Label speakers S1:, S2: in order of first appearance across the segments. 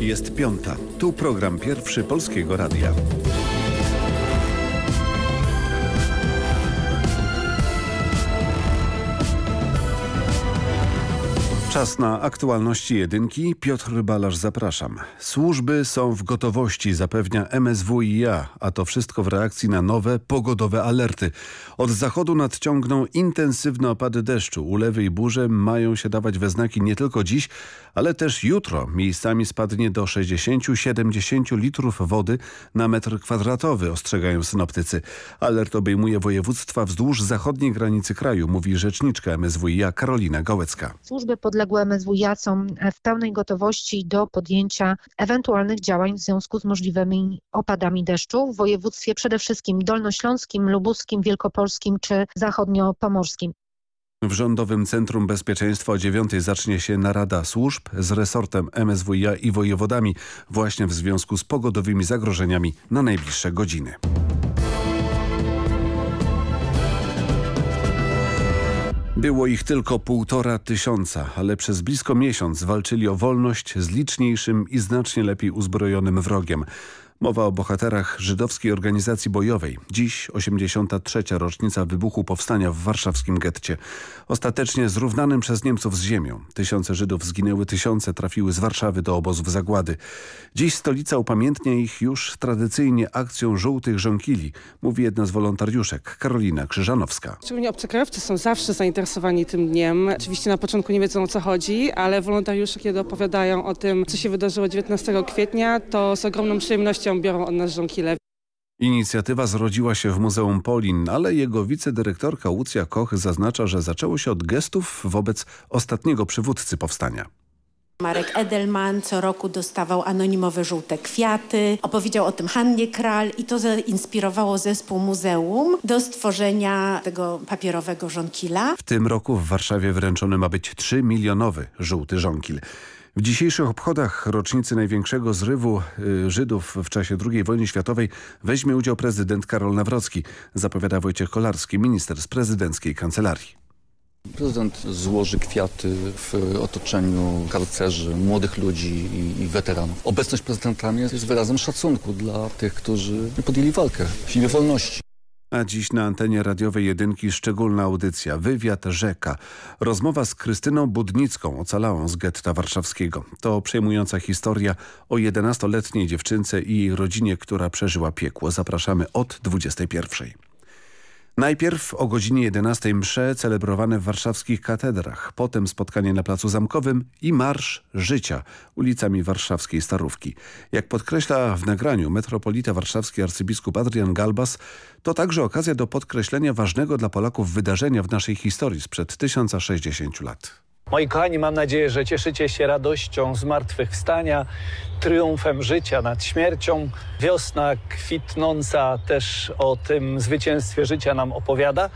S1: Jest piąta. Tu program pierwszy Polskiego Radia. Czas na aktualności jedynki. Piotr Balasz zapraszam. Służby są w gotowości, zapewnia MSWiA, a to wszystko w reakcji na nowe pogodowe alerty. Od zachodu nadciągną intensywne opady deszczu. Ulewy i burze mają się dawać we znaki nie tylko dziś, ale też jutro. Miejscami spadnie do 60-70 litrów wody na metr kwadratowy, ostrzegają synoptycy. Alert obejmuje województwa wzdłuż zachodniej granicy kraju, mówi rzeczniczka MSWiA Karolina Gołecka.
S2: Służby podległe MSWiA są w pełnej gotowości do podjęcia ewentualnych działań w związku z możliwymi opadami deszczu w województwie przede wszystkim dolnośląskim, lubuskim, wielkopolskim czy zachodniopomorskim.
S1: W Rządowym Centrum Bezpieczeństwa o 9 zacznie się narada służb z resortem MSWiA i wojewodami właśnie w związku z pogodowymi zagrożeniami na najbliższe godziny. Było ich tylko półtora tysiąca, ale przez blisko miesiąc walczyli o wolność z liczniejszym i znacznie lepiej uzbrojonym wrogiem. Mowa o bohaterach żydowskiej organizacji bojowej. Dziś 83. rocznica wybuchu powstania w warszawskim getcie. Ostatecznie zrównanym przez Niemców z ziemią. Tysiące Żydów zginęły, tysiące trafiły z Warszawy do obozów zagłady. Dziś stolica upamiętnia ich już tradycyjnie akcją żółtych żonkili, mówi jedna z wolontariuszek, Karolina Krzyżanowska.
S3: Szczególnie obcokrajowcy są zawsze zainteresowani tym dniem. Oczywiście na początku nie wiedzą o co chodzi, ale wolontariusze kiedy opowiadają o tym, co się wydarzyło 19 kwietnia, to z ogromną przyjemnością biorą od nas żonkile.
S1: Inicjatywa zrodziła się w Muzeum Polin, ale jego wicedyrektorka Łucja Koch zaznacza, że zaczęło się od gestów wobec ostatniego przywódcy powstania.
S4: Marek Edelman co roku dostawał anonimowe żółte kwiaty. Opowiedział o tym Hannie Kral i to zainspirowało zespół muzeum do stworzenia tego papierowego żonkila.
S1: W tym roku w Warszawie wręczony ma być 3 milionowy żółty żonkil. W dzisiejszych obchodach rocznicy największego zrywu y, Żydów w czasie II wojny światowej weźmie udział prezydent Karol Nawrocki, zapowiada Wojciech Kolarski, minister z prezydenckiej kancelarii.
S5: Prezydent złoży kwiaty w otoczeniu karcerzy, młodych ludzi i, i weteranów. Obecność prezydenta jest wyrazem szacunku dla tych, którzy podjęli walkę w imię wolności.
S1: A dziś na antenie radiowej jedynki szczególna audycja Wywiad Rzeka. Rozmowa z Krystyną Budnicką, ocalałą z getta warszawskiego. To przejmująca historia o 11-letniej dziewczynce i jej rodzinie, która przeżyła piekło. Zapraszamy od 21. Najpierw o godzinie 11 msze celebrowane w warszawskich katedrach, potem spotkanie na Placu Zamkowym i Marsz Życia ulicami warszawskiej Starówki. Jak podkreśla w nagraniu metropolita warszawski arcybiskup Adrian Galbas, to także okazja do podkreślenia ważnego dla Polaków wydarzenia w naszej historii sprzed 1060 lat.
S6: Moi kochani, mam nadzieję, że cieszycie się radością zmartwychwstania, triumfem życia nad śmiercią. Wiosna kwitnąca też o tym zwycięstwie życia nam opowiada.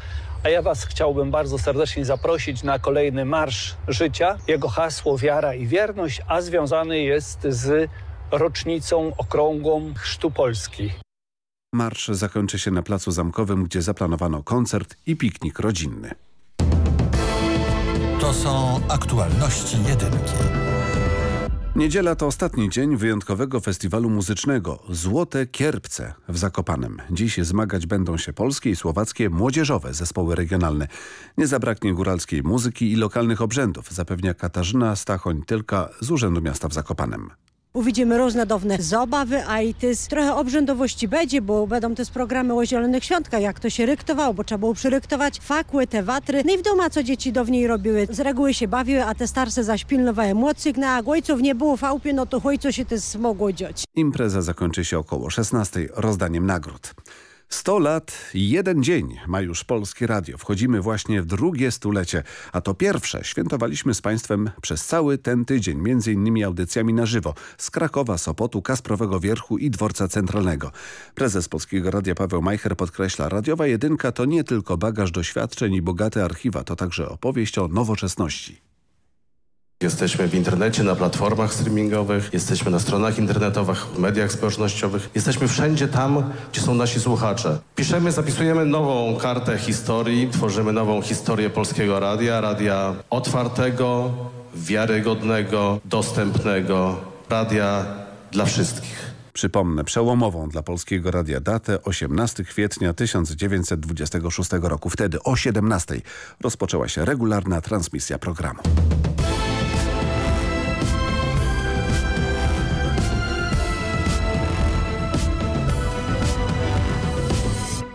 S6: A ja Was chciałbym bardzo serdecznie zaprosić na kolejny Marsz Życia. Jego hasło wiara i wierność, a związany jest z rocznicą okrągłą Chrztu Polski.
S1: Marsz zakończy się na Placu Zamkowym, gdzie zaplanowano koncert i piknik rodzinny.
S7: To są aktualności jedynki.
S1: Niedziela to ostatni dzień wyjątkowego festiwalu muzycznego Złote Kierpce w Zakopanem. Dziś zmagać będą się polskie i słowackie młodzieżowe zespoły regionalne. Nie zabraknie góralskiej muzyki i lokalnych obrzędów, zapewnia Katarzyna Stachoń-Tylka z Urzędu Miasta w Zakopanem.
S8: Uwidzimy różne dawne zabawy, a i też trochę obrzędowości będzie, bo będą też programy o zielonych świątkach, jak to się ryktowało, bo trzeba było przyryktować fakły, te watry. No i w domu, co dzieci dawniej robiły, z reguły się bawiły, a te starsze zaś pilnowały młodszych, no ojców nie było w chałupie, no to ojco się też mogło dziać.
S1: Impreza zakończy się około 16 rozdaniem nagród. 100 lat, jeden dzień ma już Polskie Radio. Wchodzimy właśnie w drugie stulecie, a to pierwsze świętowaliśmy z Państwem przez cały ten tydzień, między innymi audycjami na żywo z Krakowa, Sopotu, Kasprowego Wierchu i Dworca Centralnego. Prezes Polskiego Radia Paweł Majcher podkreśla, radiowa jedynka to nie tylko bagaż doświadczeń i bogate archiwa, to także opowieść o nowoczesności.
S9: Jesteśmy w internecie, na platformach streamingowych, jesteśmy na stronach internetowych, w mediach społecznościowych. Jesteśmy wszędzie tam, gdzie są nasi słuchacze. Piszemy, zapisujemy nową kartę historii, tworzymy nową historię Polskiego Radia, radia otwartego, wiarygodnego, dostępnego radia dla wszystkich.
S1: Przypomnę, przełomową dla Polskiego Radia datę 18 kwietnia 1926 roku. Wtedy o 17 rozpoczęła się regularna transmisja programu.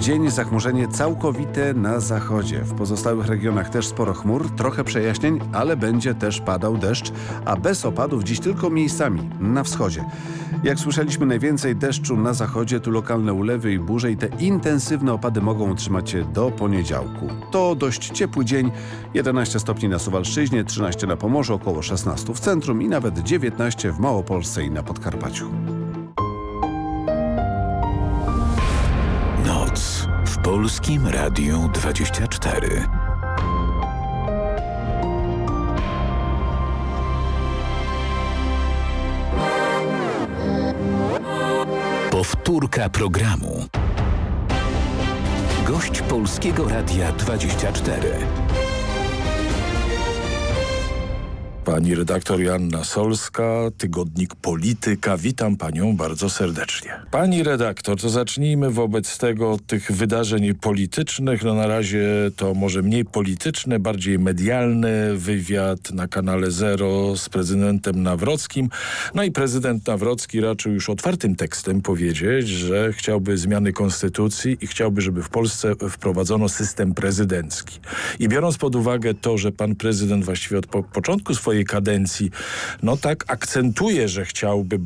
S1: Dzień zachmurzenie całkowite na zachodzie. W pozostałych regionach też sporo chmur, trochę przejaśnień, ale będzie też padał deszcz, a bez opadów dziś tylko miejscami na wschodzie. Jak słyszeliśmy, najwięcej deszczu na zachodzie, tu lokalne ulewy i burze i te intensywne opady mogą utrzymać się do poniedziałku. To dość ciepły dzień, 11 stopni na Suwalszczyźnie, 13 na Pomorzu, około 16 w centrum i nawet 19 w Małopolsce i na Podkarpaciu.
S10: Polskim Radiu 24. Powtórka programu. Gość Polskiego Radia 24.
S11: Pani redaktor Joanna Solska, tygodnik Polityka. Witam panią bardzo serdecznie. Pani redaktor, to zacznijmy wobec tego od tych wydarzeń politycznych. No na razie to może mniej polityczne, bardziej medialny wywiad na kanale Zero z prezydentem Nawrockim. No i prezydent Nawrocki raczył już otwartym tekstem powiedzieć, że chciałby zmiany konstytucji i chciałby, żeby w Polsce wprowadzono system prezydencki. I biorąc pod uwagę to, że pan prezydent właściwie od po początku swojej kadencji, no tak akcentuje, że chciałby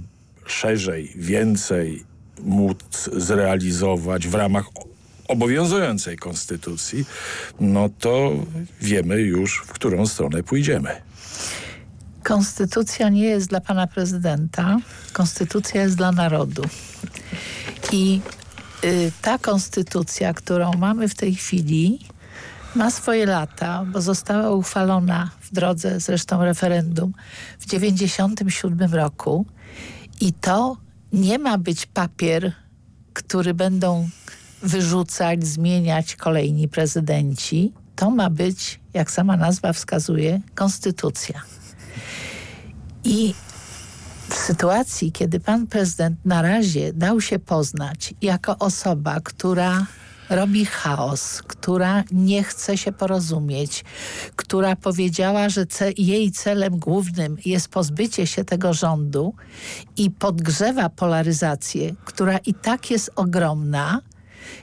S11: szerzej, więcej móc zrealizować w ramach obowiązującej konstytucji, no to wiemy już, w którą stronę pójdziemy.
S12: Konstytucja nie jest dla pana prezydenta, konstytucja jest dla narodu. I y, ta konstytucja, którą mamy w tej chwili, ma swoje lata, bo została uchwalona w drodze zresztą referendum w 97 roku i to nie ma być papier, który będą wyrzucać, zmieniać kolejni prezydenci. To ma być, jak sama nazwa wskazuje, konstytucja. I w sytuacji, kiedy pan prezydent na razie dał się poznać jako osoba, która robi chaos, która nie chce się porozumieć, która powiedziała, że ce jej celem głównym jest pozbycie się tego rządu i podgrzewa polaryzację, która i tak jest ogromna,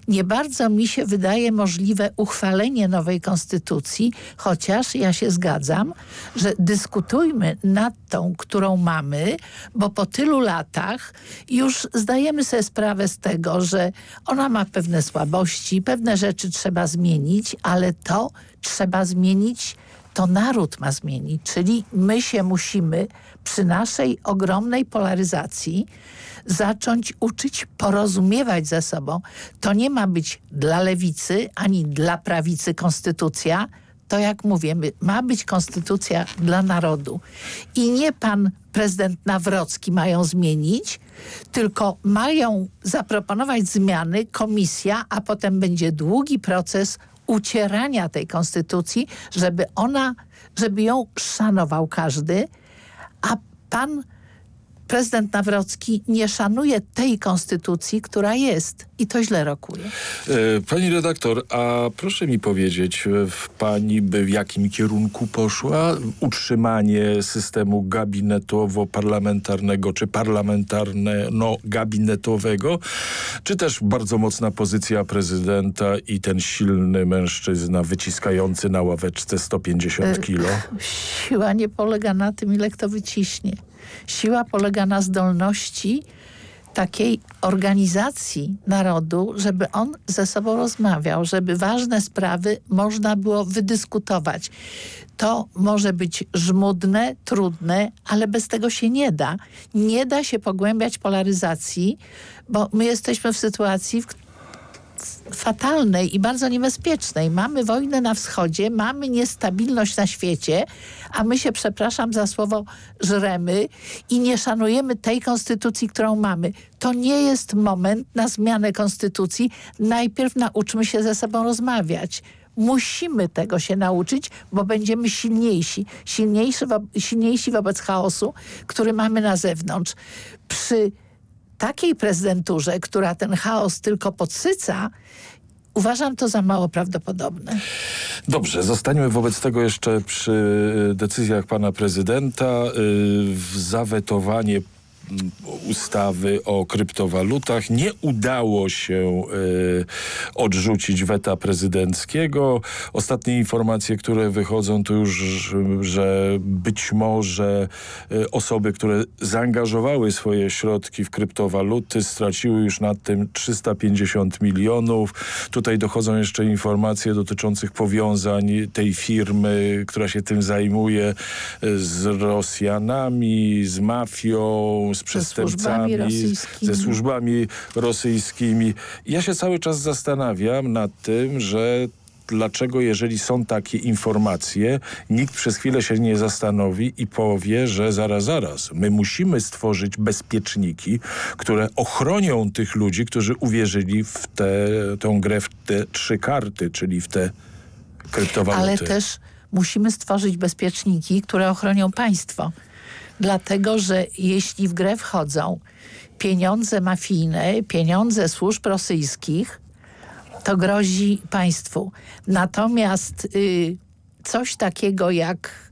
S12: nie bardzo mi się wydaje możliwe uchwalenie nowej konstytucji, chociaż ja się zgadzam, że dyskutujmy nad tą, którą mamy, bo po tylu latach już zdajemy sobie sprawę z tego, że ona ma pewne słabości, pewne rzeczy trzeba zmienić, ale to trzeba zmienić to naród ma zmienić, czyli my się musimy przy naszej ogromnej polaryzacji zacząć uczyć porozumiewać ze sobą. To nie ma być dla lewicy ani dla prawicy konstytucja. To jak mówię, ma być konstytucja dla narodu. I nie pan prezydent Nawrocki mają zmienić, tylko mają zaproponować zmiany komisja, a potem będzie długi proces ucierania tej konstytucji, żeby ona, żeby ją szanował każdy, a pan prezydent Nawrocki nie szanuje tej konstytucji, która jest i to źle rokuje.
S11: E, pani redaktor, a proszę mi powiedzieć, w pani by w jakim kierunku poszła? Utrzymanie systemu gabinetowo-parlamentarnego czy parlamentarno-gabinetowego? Czy też bardzo mocna pozycja prezydenta i ten silny mężczyzna wyciskający na ławeczce 150 e, kilo?
S12: Siła nie polega na tym, ile kto wyciśnie. Siła polega na zdolności takiej organizacji narodu, żeby on ze sobą rozmawiał, żeby ważne sprawy można było wydyskutować. To może być żmudne, trudne, ale bez tego się nie da. Nie da się pogłębiać polaryzacji, bo my jesteśmy w sytuacji, w fatalnej i bardzo niebezpiecznej. Mamy wojnę na wschodzie, mamy niestabilność na świecie, a my się, przepraszam za słowo, żremy i nie szanujemy tej konstytucji, którą mamy. To nie jest moment na zmianę konstytucji. Najpierw nauczmy się ze sobą rozmawiać Musimy tego się nauczyć, bo będziemy silniejsi. Silniejsi, wo silniejsi wobec chaosu, który mamy na zewnątrz. Przy takiej prezydenturze, która ten chaos tylko podsyca, Uważam to za mało prawdopodobne.
S11: Dobrze, zostańmy wobec tego jeszcze przy decyzjach pana prezydenta. Y, zawetowanie ustawy o kryptowalutach. Nie udało się y, odrzucić weta prezydenckiego. Ostatnie informacje, które wychodzą to już, że być może y, osoby, które zaangażowały swoje środki w kryptowaluty straciły już nad tym 350 milionów. Tutaj dochodzą jeszcze informacje dotyczących powiązań tej firmy, która się tym zajmuje z Rosjanami, z mafią, z przestępcami, ze służbami rosyjskimi. Ja się cały czas zastanawiam nad tym, że dlaczego jeżeli są takie informacje, nikt przez chwilę się nie zastanowi i powie, że zaraz, zaraz, my musimy stworzyć bezpieczniki, które ochronią tych ludzi, którzy uwierzyli w tę tą grę, w te trzy karty, czyli w te kryptowaluty.
S12: Ale też musimy stworzyć bezpieczniki, które ochronią państwo dlatego że jeśli w grę wchodzą pieniądze mafijne, pieniądze służb rosyjskich, to grozi państwu. Natomiast y, coś takiego jak,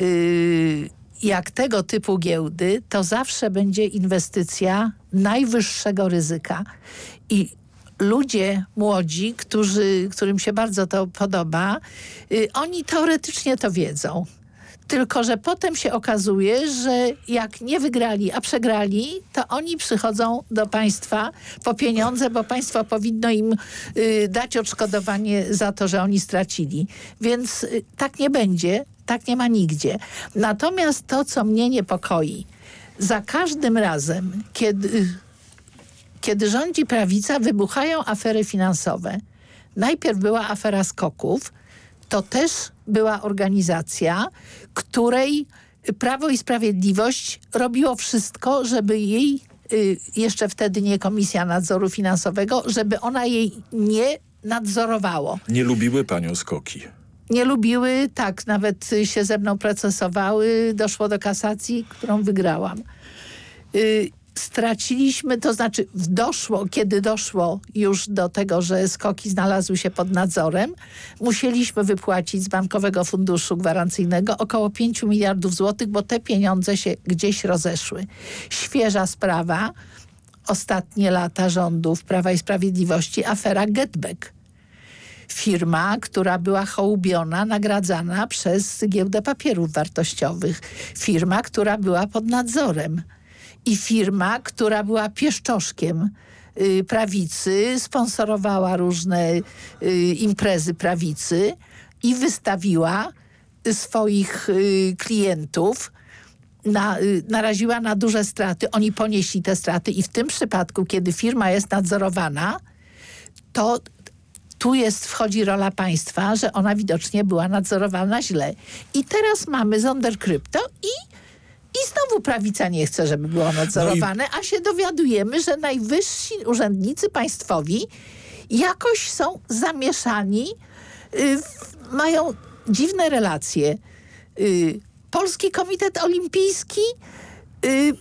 S12: y, jak tego typu giełdy, to zawsze będzie inwestycja najwyższego ryzyka. I ludzie młodzi, którzy, którym się bardzo to podoba, y, oni teoretycznie to wiedzą. Tylko, że potem się okazuje, że jak nie wygrali, a przegrali, to oni przychodzą do państwa po pieniądze, bo państwo powinno im y, dać odszkodowanie za to, że oni stracili. Więc y, tak nie będzie, tak nie ma nigdzie. Natomiast to, co mnie niepokoi, za każdym razem, kiedy, kiedy rządzi prawica, wybuchają afery finansowe. Najpierw była afera skoków, to też była organizacja, której Prawo i Sprawiedliwość robiło wszystko, żeby jej, y, jeszcze wtedy nie Komisja Nadzoru Finansowego, żeby ona jej nie nadzorowało.
S11: Nie lubiły panią skoki.
S12: Nie lubiły, tak, nawet się ze mną procesowały, doszło do kasacji, którą wygrałam. Straciliśmy, to znaczy doszło, kiedy doszło już do tego, że skoki znalazły się pod nadzorem, musieliśmy wypłacić z Bankowego Funduszu Gwarancyjnego około 5 miliardów złotych, bo te pieniądze się gdzieś rozeszły. Świeża sprawa, ostatnie lata rządów Prawa i Sprawiedliwości, afera Getback firma, która była hołubiona, nagradzana przez giełdę papierów wartościowych. Firma, która była pod nadzorem i firma, która była pieszczoszkiem y, prawicy, sponsorowała różne y, imprezy prawicy i wystawiła swoich y, klientów na, naraziła na duże straty. Oni ponieśli te straty i w tym przypadku, kiedy firma jest nadzorowana, to tu jest, wchodzi rola państwa, że ona widocznie była nadzorowana źle. I teraz mamy Zonderkrypto i i znowu prawica nie chce, żeby było nadzorowane, no i... a się dowiadujemy, że najwyżsi urzędnicy państwowi jakoś są zamieszani, y, mają dziwne relacje. Y, Polski Komitet Olimpijski y,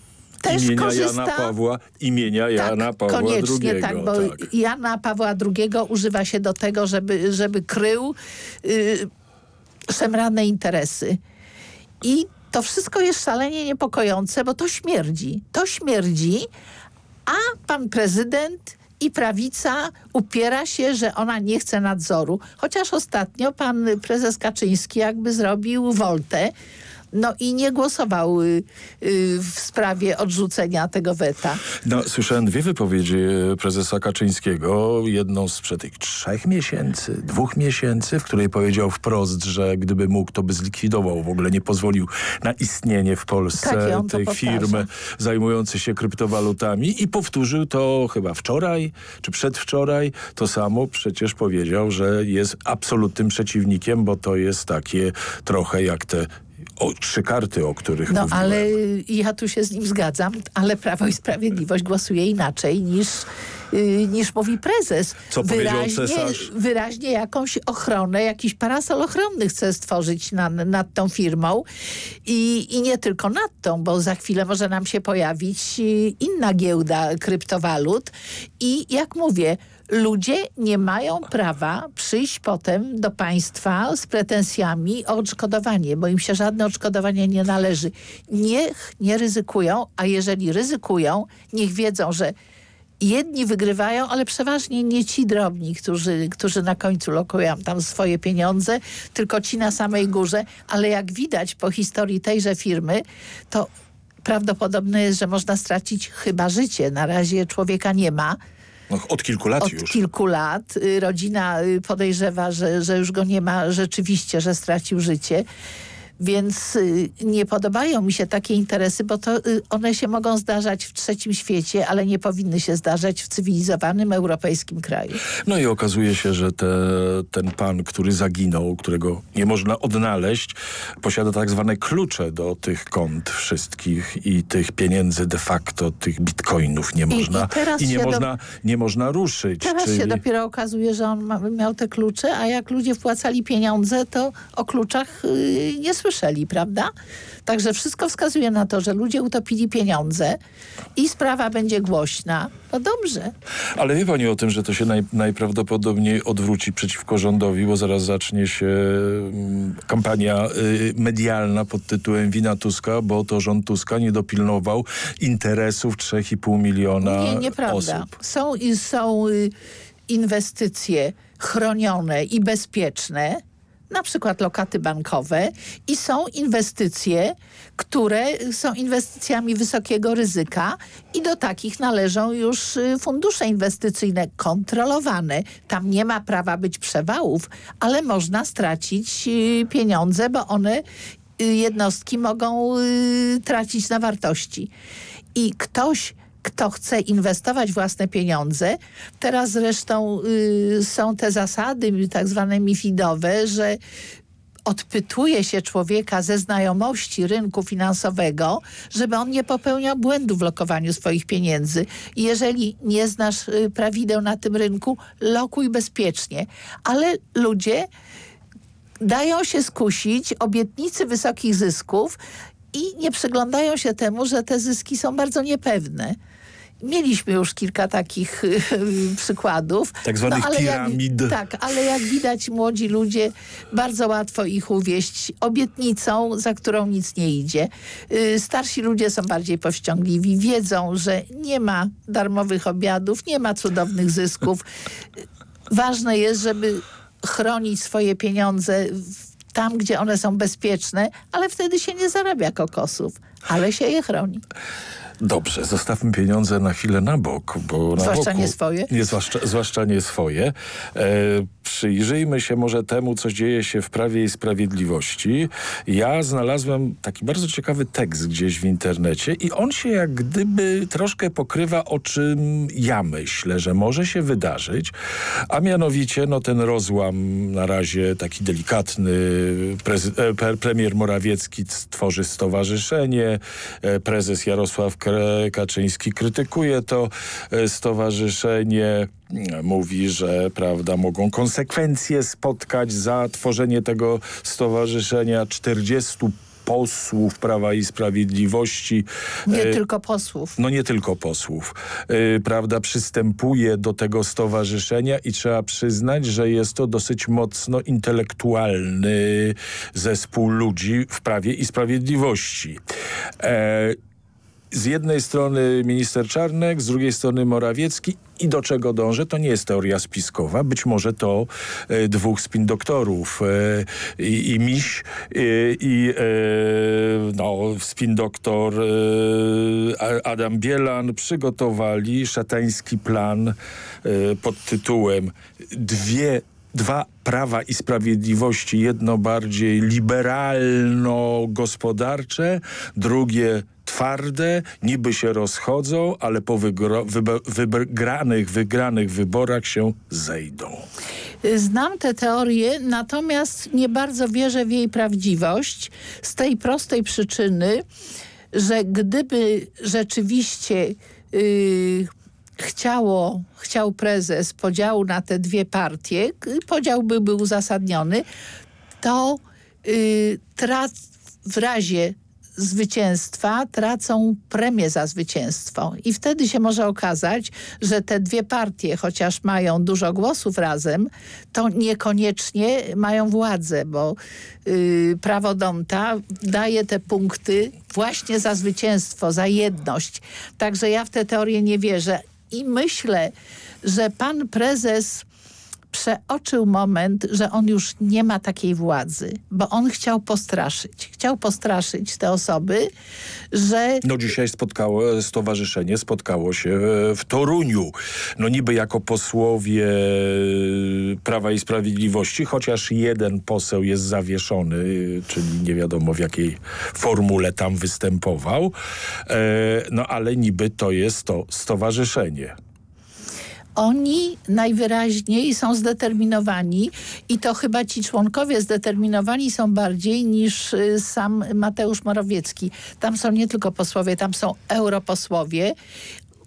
S12: też
S11: imienia
S12: korzysta...
S11: Jana Pawła, imienia Jana
S12: tak,
S11: Pawła
S12: koniecznie
S11: II.
S12: tak, bo
S11: tak.
S12: Jana Pawła II używa się do tego, żeby, żeby krył y, szemrane interesy. I to wszystko jest szalenie niepokojące, bo to śmierdzi. To śmierdzi, a pan prezydent i prawica upiera się, że ona nie chce nadzoru. Chociaż ostatnio pan prezes Kaczyński jakby zrobił woltę no i nie głosował y, y, w sprawie odrzucenia tego weta.
S11: No, słyszałem dwie wypowiedzi y, prezesa Kaczyńskiego. Jedną sprzed tych trzech miesięcy, dwóch miesięcy, w której powiedział wprost, że gdyby mógł, to by zlikwidował, w ogóle nie pozwolił na istnienie w Polsce
S12: tak,
S11: tej firmy zajmującej się kryptowalutami i powtórzył to chyba wczoraj, czy przedwczoraj. To samo przecież powiedział, że jest absolutnym przeciwnikiem, bo to jest takie trochę jak te o, trzy karty, o których
S12: No
S11: mówiłem.
S12: ale ja tu się z nim zgadzam, ale Prawo i Sprawiedliwość głosuje inaczej niż y, niż mówi prezes.
S11: Co powiedział cesarz?
S12: wyraźnie jakąś ochronę, jakiś parasol ochronny chce stworzyć nad, nad tą firmą I, i nie tylko nad tą, bo za chwilę może nam się pojawić y, inna giełda kryptowalut i jak mówię, ludzie nie mają prawa przyjść potem do państwa z pretensjami o odszkodowanie, bo im się żadne odszkodowanie nie należy. Niech nie ryzykują, a jeżeli ryzykują, niech wiedzą, że jedni wygrywają, ale przeważnie nie ci drobni, którzy, którzy na końcu lokują tam swoje pieniądze, tylko ci na samej górze, ale jak widać po historii tejże firmy, to prawdopodobne jest, że można stracić chyba życie. Na razie człowieka nie ma,
S11: od kilku lat
S12: od
S11: już.
S12: Od kilku lat. Y, rodzina y, podejrzewa, że, że już go nie ma rzeczywiście, że stracił życie. Więc y, nie podobają mi się takie interesy, bo to y, one się mogą zdarzać w trzecim świecie, ale nie powinny się zdarzać w cywilizowanym europejskim kraju.
S11: No i okazuje się, że te, ten pan, który zaginął, którego nie można odnaleźć, posiada tak zwane klucze do tych kont wszystkich i tych pieniędzy de facto, tych bitcoinów nie można i, i, i nie, można, do... nie można ruszyć.
S12: Teraz czyli... się dopiero okazuje, że on ma, miał te klucze, a jak ludzie wpłacali pieniądze, to o kluczach yy, nie słyszeli, prawda? Także wszystko wskazuje na to, że ludzie utopili pieniądze i sprawa będzie głośna. No dobrze.
S11: Ale wie pani o tym, że to się naj, najprawdopodobniej odwróci przeciwko rządowi, bo zaraz zacznie się mm, kampania y, medialna pod tytułem Wina Tuska, bo to rząd Tuska nie dopilnował interesów 3,5 miliona
S12: nie, nieprawda.
S11: osób.
S12: Są, są y, inwestycje chronione i bezpieczne, na przykład lokaty bankowe i są inwestycje, które są inwestycjami wysokiego ryzyka i do takich należą już y, fundusze inwestycyjne kontrolowane. Tam nie ma prawa być przewałów, ale można stracić y, pieniądze, bo one y, jednostki mogą tracić na wartości. I ktoś kto chce inwestować własne pieniądze. Teraz zresztą y, są te zasady tak zwane mifidowe, że odpytuje się człowieka ze znajomości rynku finansowego, żeby on nie popełniał błędu w lokowaniu swoich pieniędzy. Jeżeli nie znasz y, prawideł na tym rynku, lokuj bezpiecznie. Ale ludzie dają się skusić obietnicy wysokich zysków i nie przyglądają się temu, że te zyski są bardzo niepewne. Mieliśmy już kilka takich y, przykładów.
S11: Tak zwanych no, piramid.
S12: Jak, tak, ale jak widać młodzi ludzie, bardzo łatwo ich uwieść obietnicą, za którą nic nie idzie. Y, starsi ludzie są bardziej powściągliwi, wiedzą, że nie ma darmowych obiadów, nie ma cudownych zysków. Ważne jest, żeby chronić swoje pieniądze tam, gdzie one są bezpieczne, ale wtedy się nie zarabia kokosów, ale się je chroni.
S11: Dobrze, zostawmy pieniądze na chwilę na bok. Bo
S12: zwłaszcza
S11: boku,
S12: nie swoje.
S11: Nie, zwłaszcza, zwłaszcza nie swoje. E, przyjrzyjmy się może temu, co dzieje się w Prawie i Sprawiedliwości. Ja znalazłem taki bardzo ciekawy tekst gdzieś w internecie i on się jak gdyby troszkę pokrywa o czym ja myślę, że może się wydarzyć, a mianowicie no ten rozłam na razie taki delikatny, e, premier Morawiecki tworzy stowarzyszenie, e, prezes Jarosław Kaczyński krytykuje to e, stowarzyszenie, mówi, że prawda, mogą konsekwencje spotkać za tworzenie tego stowarzyszenia 40 posłów Prawa i Sprawiedliwości.
S12: Nie e, tylko posłów.
S11: No nie tylko posłów. E, prawda, przystępuje do tego stowarzyszenia i trzeba przyznać, że jest to dosyć mocno intelektualny zespół ludzi w Prawie i Sprawiedliwości. E, z jednej strony minister Czarnek, z drugiej strony Morawiecki. I do czego dążę, to nie jest teoria spiskowa. Być może to e, dwóch spin doktorów e, i, i Miś e, i e, no, spin doktor e, Adam Bielan. Przygotowali szatański plan e, pod tytułem dwie dwa prawa i sprawiedliwości, jedno bardziej liberalno-gospodarcze, drugie twarde, niby się rozchodzą, ale po wygranych, wygranych wyborach się zejdą.
S12: Znam tę teorię, natomiast nie bardzo wierzę w jej prawdziwość z tej prostej przyczyny, że gdyby rzeczywiście yy, chciało, chciał prezes podziału na te dwie partie, podział byłby uzasadniony, to y, w razie zwycięstwa tracą premię za zwycięstwo. I wtedy się może okazać, że te dwie partie, chociaż mają dużo głosów razem, to niekoniecznie mają władzę, bo yy, prawo Donta daje te punkty właśnie za zwycięstwo, za jedność. Także ja w tę teorię nie wierzę. I myślę, że pan prezes przeoczył moment, że on już nie ma takiej władzy, bo on chciał postraszyć. Chciał postraszyć te osoby, że...
S11: No dzisiaj spotkało, stowarzyszenie spotkało się w Toruniu. No niby jako posłowie Prawa i Sprawiedliwości, chociaż jeden poseł jest zawieszony, czyli nie wiadomo w jakiej formule tam występował. E, no ale niby to jest to stowarzyszenie
S12: oni najwyraźniej są zdeterminowani i to chyba ci członkowie zdeterminowani są bardziej niż y, sam Mateusz Morawiecki. Tam są nie tylko posłowie, tam są europosłowie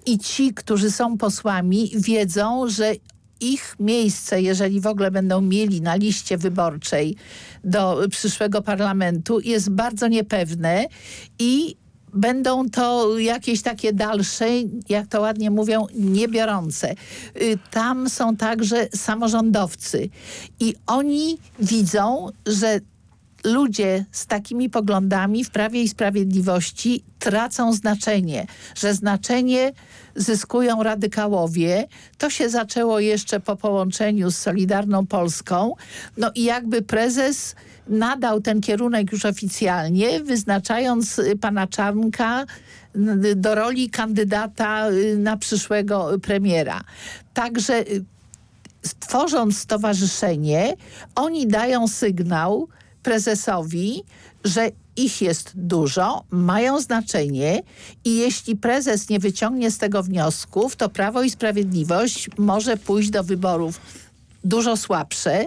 S12: i ci, którzy są posłami wiedzą, że ich miejsce, jeżeli w ogóle będą mieli na liście wyborczej do przyszłego parlamentu, jest bardzo niepewne i będą to jakieś takie dalsze, jak to ładnie mówią, niebiorące. Y, tam są także samorządowcy i oni widzą, że ludzie z takimi poglądami w Prawie i Sprawiedliwości tracą znaczenie, że znaczenie zyskują radykałowie. To się zaczęło jeszcze po połączeniu z Solidarną Polską. No i jakby prezes nadał ten kierunek już oficjalnie, wyznaczając y, pana Czarnka do roli kandydata y, na przyszłego premiera. Także y, tworząc stowarzyszenie, oni dają sygnał prezesowi, że ich jest dużo, mają znaczenie i jeśli prezes nie wyciągnie z tego wniosków, to Prawo i Sprawiedliwość może pójść do wyborów dużo słabsze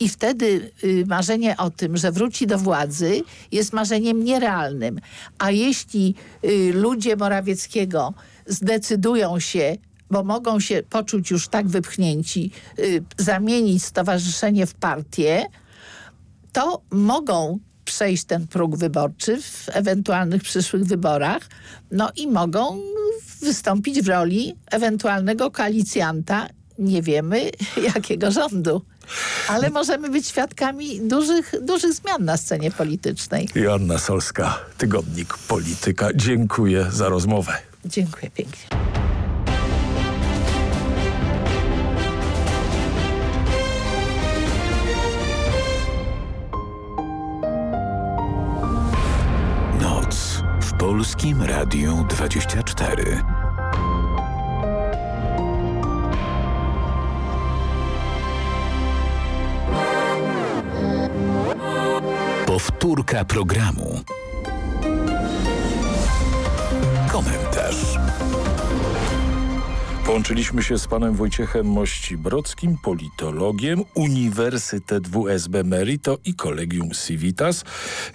S12: i wtedy y, marzenie o tym, że wróci do władzy jest marzeniem nierealnym. A jeśli y, ludzie Morawieckiego zdecydują się bo mogą się poczuć już tak wypchnięci, y, zamienić stowarzyszenie w partię, to mogą przejść ten próg wyborczy w ewentualnych przyszłych wyborach, no i mogą wystąpić w roli ewentualnego koalicjanta nie wiemy jakiego rządu. Ale możemy być świadkami dużych, dużych zmian na scenie politycznej.
S11: Joanna Solska, Tygodnik Polityka. Dziękuję za rozmowę.
S12: Dziękuję pięknie.
S10: Noc w Polskim Radiu 24. Powtórka programu. Komentarz.
S11: Połączyliśmy się z panem Wojciechem Mości-Brodzkim, politologiem, Uniwersytet WSB Merito i Kolegium Civitas.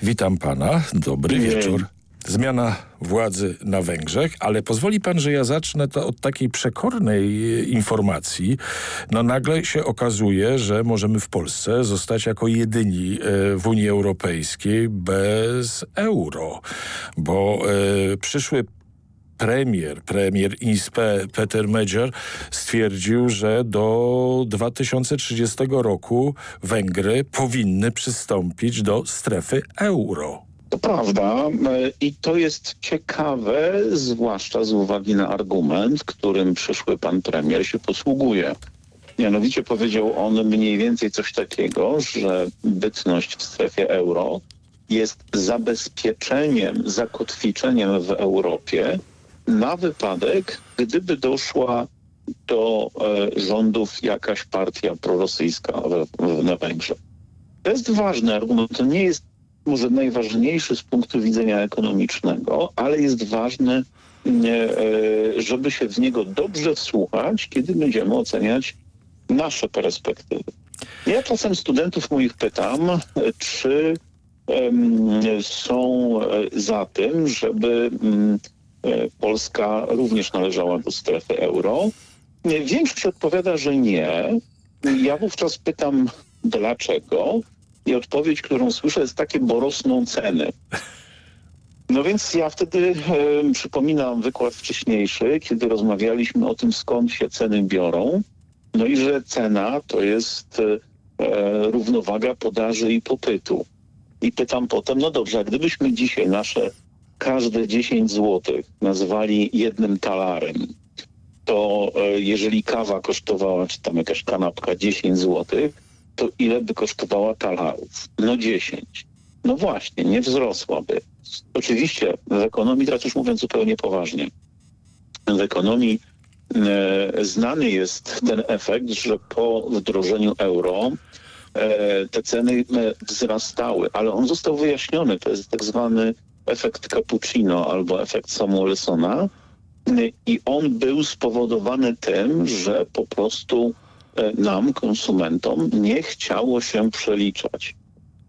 S11: Witam pana, dobry wieczór zmiana władzy na Węgrzech, ale pozwoli pan, że ja zacznę to od takiej przekornej e, informacji. No nagle się okazuje, że możemy w Polsce zostać jako jedyni e, w Unii Europejskiej bez euro, bo e, przyszły premier, premier INSPE Peter Major stwierdził, że do 2030 roku Węgry powinny przystąpić do strefy euro.
S13: To prawda e, i to jest ciekawe, zwłaszcza z uwagi na argument, którym przyszły pan premier się posługuje. Mianowicie powiedział on mniej więcej coś takiego, że bytność w strefie euro jest zabezpieczeniem, zakotwiczeniem w Europie na wypadek, gdyby doszła do e, rządów jakaś partia prorosyjska na Węgrzech. To jest ważny argument. To nie jest może najważniejszy z punktu widzenia ekonomicznego, ale jest ważny, e, żeby się w niego dobrze wsłuchać, kiedy będziemy oceniać nasze perspektywy. Ja czasem studentów moich pytam, czy są za tym, żeby mm, Polska również należała do strefy euro. Większość odpowiada, że nie. Ja wówczas pytam, dlaczego? I odpowiedź, którą słyszę, jest takie, bo rosną ceny. No więc ja wtedy e, przypominam wykład wcześniejszy, kiedy rozmawialiśmy o tym, skąd się ceny biorą. No i że cena to jest e, równowaga podaży i popytu. I pytam potem, no dobrze, a gdybyśmy dzisiaj nasze każde 10 zł nazwali jednym talarem, to e, jeżeli kawa kosztowała, czy tam jakaś kanapka 10 zł, to ile by kosztowała talarów? No 10. No właśnie, nie wzrosłaby. Oczywiście w ekonomii, teraz już mówiąc zupełnie poważnie, w ekonomii e, znany jest ten efekt, że po wdrożeniu euro e, te ceny e, wzrastały, ale on został wyjaśniony. To jest tak zwany efekt cappuccino albo efekt Samuelsona i on był spowodowany tym, że po prostu nam, konsumentom, nie chciało się przeliczać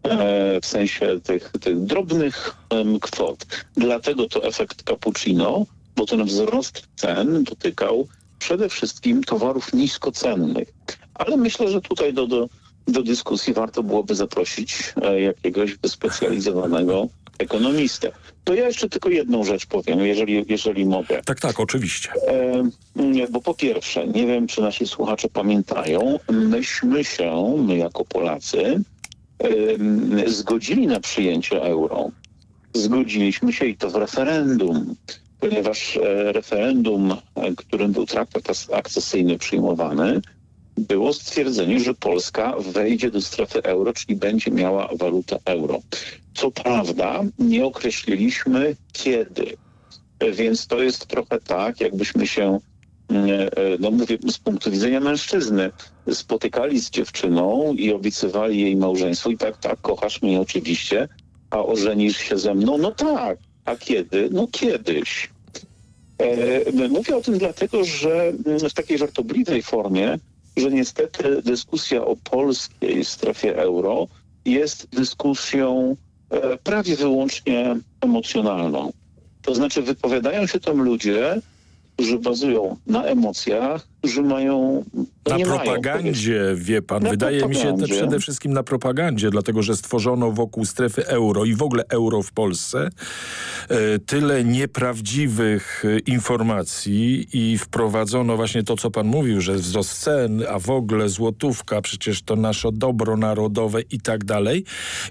S13: e, w sensie tych, tych drobnych kwot. Dlatego to efekt cappuccino, bo ten wzrost cen dotykał przede wszystkim towarów niskocennych. Ale myślę, że tutaj do, do, do dyskusji warto byłoby zaprosić e, jakiegoś wyspecjalizowanego ekonomistę. To ja jeszcze tylko jedną rzecz powiem, jeżeli, jeżeli mogę.
S11: Tak, tak, oczywiście.
S13: E, bo po pierwsze, nie wiem, czy nasi słuchacze pamiętają, myśmy się, my jako Polacy, e, zgodzili na przyjęcie euro. Zgodziliśmy się i to w referendum, ponieważ e, referendum, e, którym był traktat akcesyjny przyjmowany, było stwierdzenie, że Polska wejdzie do strefy euro, czyli będzie miała walutę euro. Co prawda nie określiliśmy kiedy, więc to jest trochę tak, jakbyśmy się, e, no mówię z punktu widzenia mężczyzny, spotykali z dziewczyną i obiecywali jej małżeństwo i tak, tak, kochasz mnie oczywiście, a ożenisz się ze mną? No tak. A kiedy? No kiedyś. E, mówię o tym dlatego, że w takiej żartobliwej formie że niestety dyskusja o polskiej strefie euro jest dyskusją prawie wyłącznie emocjonalną. To znaczy wypowiadają się tam ludzie, którzy bazują na emocjach, którzy mają...
S11: Na propagandzie, mają, wie pan. Na Wydaje mi się to przede wszystkim na propagandzie, dlatego że stworzono wokół strefy euro i w ogóle euro w Polsce e, tyle nieprawdziwych e, informacji i wprowadzono właśnie to, co pan mówił, że wzrost cen, a w ogóle złotówka, przecież to nasze dobro narodowe i tak dalej.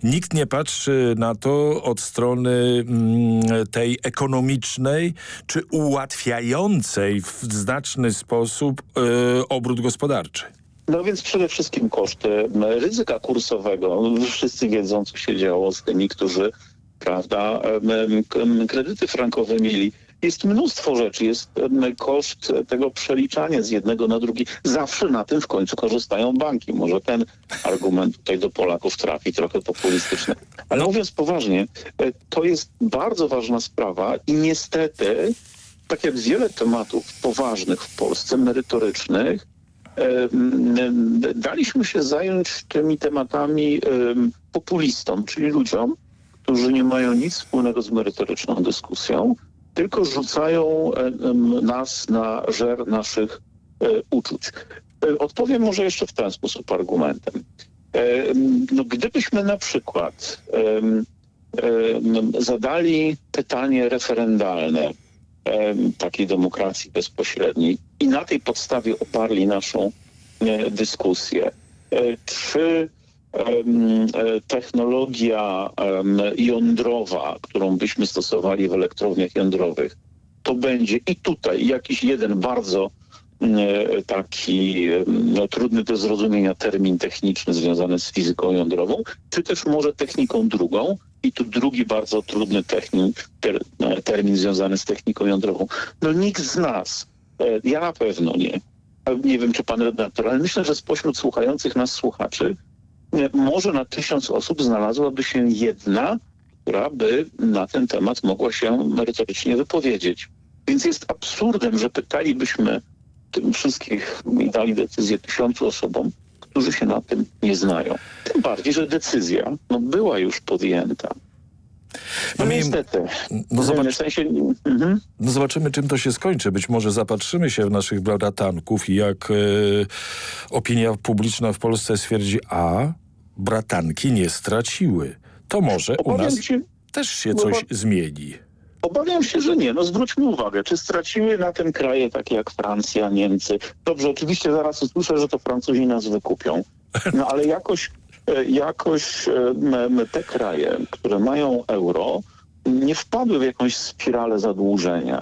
S11: Nikt nie patrzy na to od strony mm, tej ekonomicznej, czy ułatwiającej w znaczny sposób yy, obrót gospodarczy.
S13: No więc przede wszystkim koszty ryzyka kursowego. Wszyscy wiedzą, co się działo z tymi, którzy prawda, kredyty frankowe mieli. Jest mnóstwo rzeczy, jest koszt tego przeliczania z jednego na drugi. Zawsze na tym w końcu korzystają banki. Może ten argument tutaj do Polaków trafi, trochę populistyczny. Ale no. mówiąc poważnie, e, to jest bardzo ważna sprawa i niestety tak jak wiele tematów poważnych w Polsce, merytorycznych, daliśmy się zająć tymi tematami populistom, czyli ludziom, którzy nie mają nic wspólnego z merytoryczną dyskusją, tylko rzucają nas na żer naszych e, uczuć. E, odpowiem może jeszcze w ten sposób argumentem. No, gdybyśmy na przykład zadali pytanie referendalne takiej demokracji bezpośredniej i na tej podstawie oparli naszą e, dyskusję. E, czy e, technologia jądrowa, którą byśmy stosowali w elektrowniach jądrowych, to będzie i tutaj jakiś jeden bardzo taki no, trudny do zrozumienia termin techniczny związany z fizyką jądrową, czy też może techniką drugą, i tu drugi bardzo trudny termin, ter, termin związany z techniką jądrową. No nikt z nas, e, ja na pewno nie, nie wiem czy pan redaktor, ale myślę, że spośród słuchających nas słuchaczy e, może na tysiąc osób znalazłaby się jedna, która by na ten temat mogła się merytorycznie wypowiedzieć. Więc jest absurdem, że pytalibyśmy tym wszystkich i dali decyzję tysiącu osobom, którzy się na tym nie znają. Tym bardziej, że decyzja no, była już podjęta. No
S11: miejmy-
S13: niestety.
S11: No zobacz,
S13: W sensie, mhm.
S11: no zobaczymy, czym to się skończy. Być może zapatrzymy się w naszych bratanków i jak e, opinia publiczna w Polsce stwierdzi, a bratanki nie straciły. To może u
S13: Obawiam
S11: nas
S13: się-
S11: też się
S13: no
S11: coś
S13: bo-
S11: zmieni.
S13: Obawiam się, że nie. No zwróćmy uwagę, czy straciły na tym kraje takie jak Francja, Niemcy. Dobrze, oczywiście zaraz usłyszę, że to Francuzi nas wykupią. No ale jakoś, e, jakoś e, te kraje, które mają euro, nie wpadły w jakąś spiralę zadłużenia.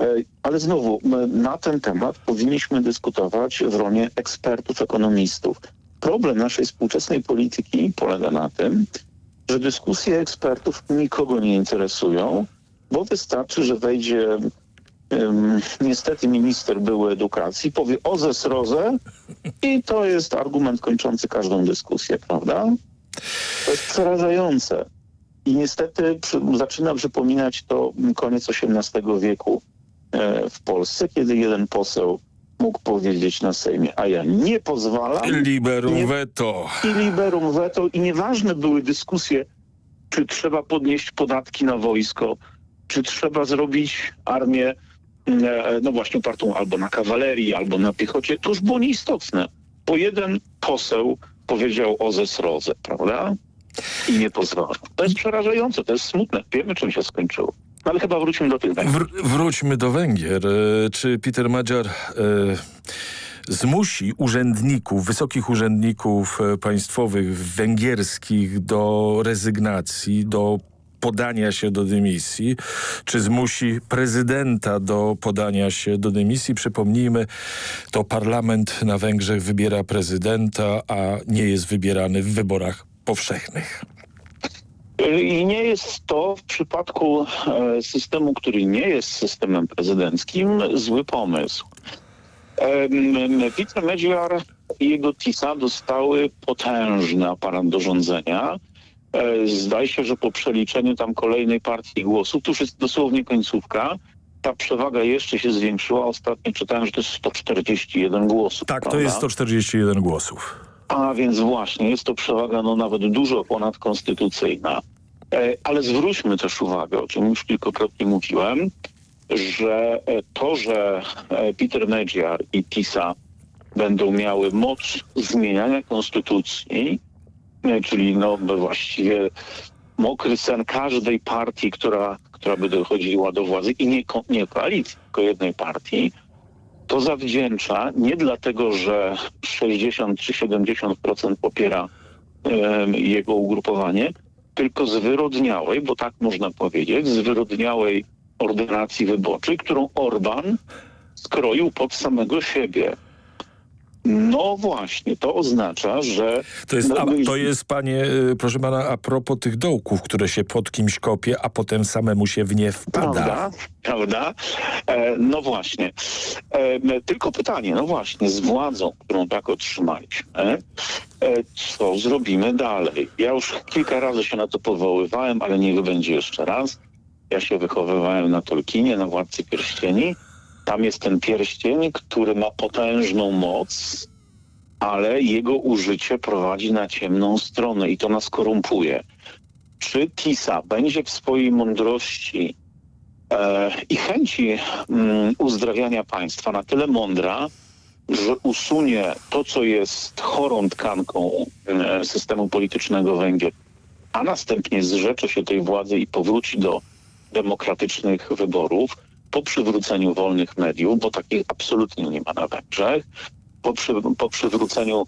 S13: E, Ale znowu, na ten temat powinniśmy dyskutować w gronie ekspertów, ekonomistów. Problem naszej współczesnej polityki polega na tym, że dyskusje ekspertów nikogo nie interesują, bo wystarczy, że wejdzie em, niestety minister były edukacji, powie ozes roze i to jest argument kończący każdą dyskusję, prawda? To jest przerażające. I niestety przy, zaczyna przypominać to koniec XVIII wieku e, w Polsce, kiedy jeden poseł mógł powiedzieć na Sejmie, a ja nie pozwalam.
S11: Liberum
S13: nie,
S11: veto.
S13: i liberum veto i nieważne były dyskusje, czy trzeba podnieść podatki na wojsko, czy trzeba zrobić armię, e, no właśnie opartą albo na kawalerii, albo na piechocie, to już było nieistotne, bo jeden poseł powiedział o zesrodze, prawda? I nie pozwala. To jest przerażające, to jest smutne. Wiemy, czym się skończyło. No ale chyba wrócimy do tych Węgier.
S11: Wr wróćmy do Węgier. E, Czy Peter Madziar e, zmusi urzędników, wysokich urzędników państwowych węgierskich do rezygnacji, do podania się do dymisji, czy zmusi prezydenta do podania się do dymisji. Przypomnijmy, to parlament na Węgrzech wybiera prezydenta, a nie jest wybierany w wyborach powszechnych.
S13: I nie jest to w przypadku e, systemu, który nie jest systemem prezydenckim, zły pomysł. Peter Medziar i jego TISA dostały potężny aparat do rządzenia. E, Zdaje się, że po przeliczeniu tam kolejnej partii głosów, to już jest dosłownie końcówka, ta przewaga jeszcze się zwiększyła. Ostatnio czytałem, że to jest 141 głosów.
S11: Tak, to
S13: prawda?
S11: jest 141 głosów.
S13: A więc właśnie, jest to przewaga no, nawet dużo ponadkonstytucyjna. E, ale zwróćmy też uwagę, o czym już kilkakrotnie mówiłem, że e, to, że Peter Medziar i TISA będą miały moc zmieniania konstytucji, czyli no właściwie mokry sen każdej partii, która, która by dochodziła do władzy i nie, ko- nie koalicji, tylko jednej partii, to zawdzięcza nie dlatego, że 60 czy 70% popiera jego ugrupowanie, tylko zwyrodniałej, bo tak można powiedzieć, zwyrodniałej ordynacji wyborczej, którą Orban skroił pod samego siebie. No właśnie, to oznacza, że...
S11: To jest,
S13: no,
S11: a, to jest, panie, y, proszę pana, a propos tych dołków, które się pod kimś kopie, a potem samemu się w nie wpada.
S13: Prawda, prawda? E, no właśnie. E, tylko pytanie, no właśnie, z władzą, którą tak otrzymaliśmy, e, co zrobimy dalej? Ja już kilka razy się na to powoływałem, ale niech będzie jeszcze raz. Ja się wychowywałem na Tolkienie, na Władcy Pierścieni. Tam jest ten pierścień, który ma potężną moc, ale jego użycie prowadzi na ciemną stronę i to nas korumpuje. Czy Tisa będzie w swojej mądrości e, i chęci mm, uzdrawiania państwa na tyle mądra, że usunie to, co jest chorą tkanką e, systemu politycznego Węgier, a następnie zrzecze się tej władzy i powróci do demokratycznych wyborów po przywróceniu wolnych mediów, bo takich absolutnie nie ma na Węgrzech, po, przy, po przywróceniu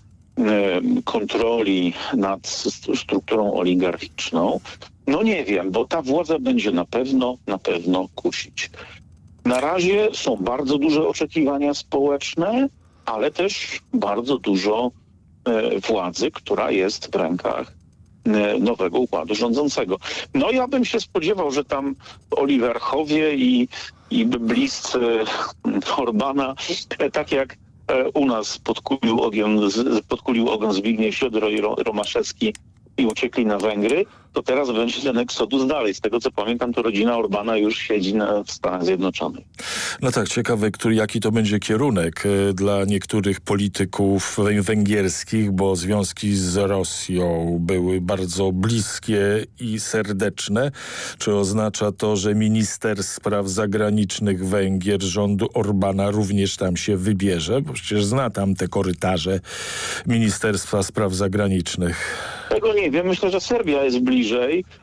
S13: kontroli nad st- strukturą oligarchiczną, no nie wiem, bo ta władza będzie na pewno, na pewno kusić. Na razie są bardzo duże oczekiwania społeczne, ale też bardzo dużo e, władzy, która jest w rękach e, nowego układu rządzącego. No ja bym się spodziewał, że tam oligarchowie i, i bliscy Orbana, e, tak jak e, u nas podkulił ogień, podkulił ogień Zbigniew Siodro i Ro- Romaszewski i uciekli na Węgry, to teraz będzie ten eksodus dalej. Z tego co pamiętam, to rodzina Orbana już siedzi na, w Stanach Zjednoczonych.
S11: No tak, ciekawe, który, jaki to będzie kierunek e, dla niektórych polityków wę- węgierskich, bo związki z Rosją były bardzo bliskie i serdeczne. Czy oznacza to, że minister spraw zagranicznych Węgier rządu Orbana również tam się wybierze? Bo przecież zna tam te korytarze Ministerstwa Spraw Zagranicznych.
S13: Tego nie wiem. Myślę, że Serbia jest bliżej.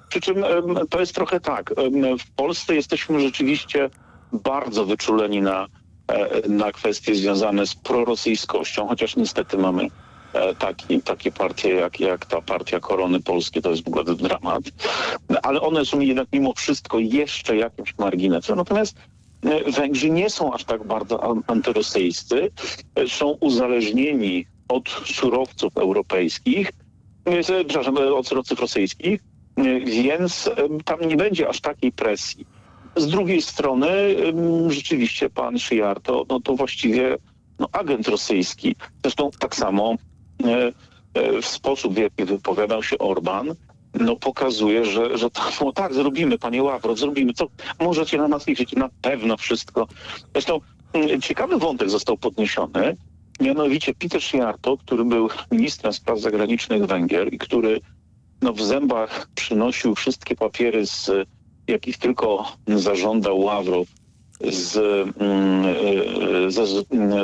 S13: Przy czym to jest trochę tak. W Polsce jesteśmy rzeczywiście bardzo wyczuleni na, e, na kwestie związane z prorosyjskością, chociaż niestety mamy e, taki, takie partie jak, jak ta partia Korony Polskie, to jest w ogóle dramat. Ale one są jednak mimo wszystko jeszcze jakimś marginesem. Natomiast e, Węgrzy nie są aż tak bardzo an- antyrosyjscy. Są uzależnieni od surowców europejskich, przepraszam, od surowców rosyjskich, więc tam nie będzie aż takiej presji. Z drugiej strony rzeczywiście pan Szyjar to, no to właściwie no, agent rosyjski. Zresztą tak samo e, e, w sposób, w jaki wypowiadał się Orban, no pokazuje, że, że tak, no tak, zrobimy, panie Ławrow, zrobimy, co możecie na nas liczyć, na pewno wszystko. Zresztą mm, ciekawy wątek został podniesiony, mianowicie Peter Sziarto, który był ministrem spraw zagranicznych Węgier i który no, w zębach przynosił wszystkie papiery, z jakich tylko zażądał Ławrow z, mm, ze,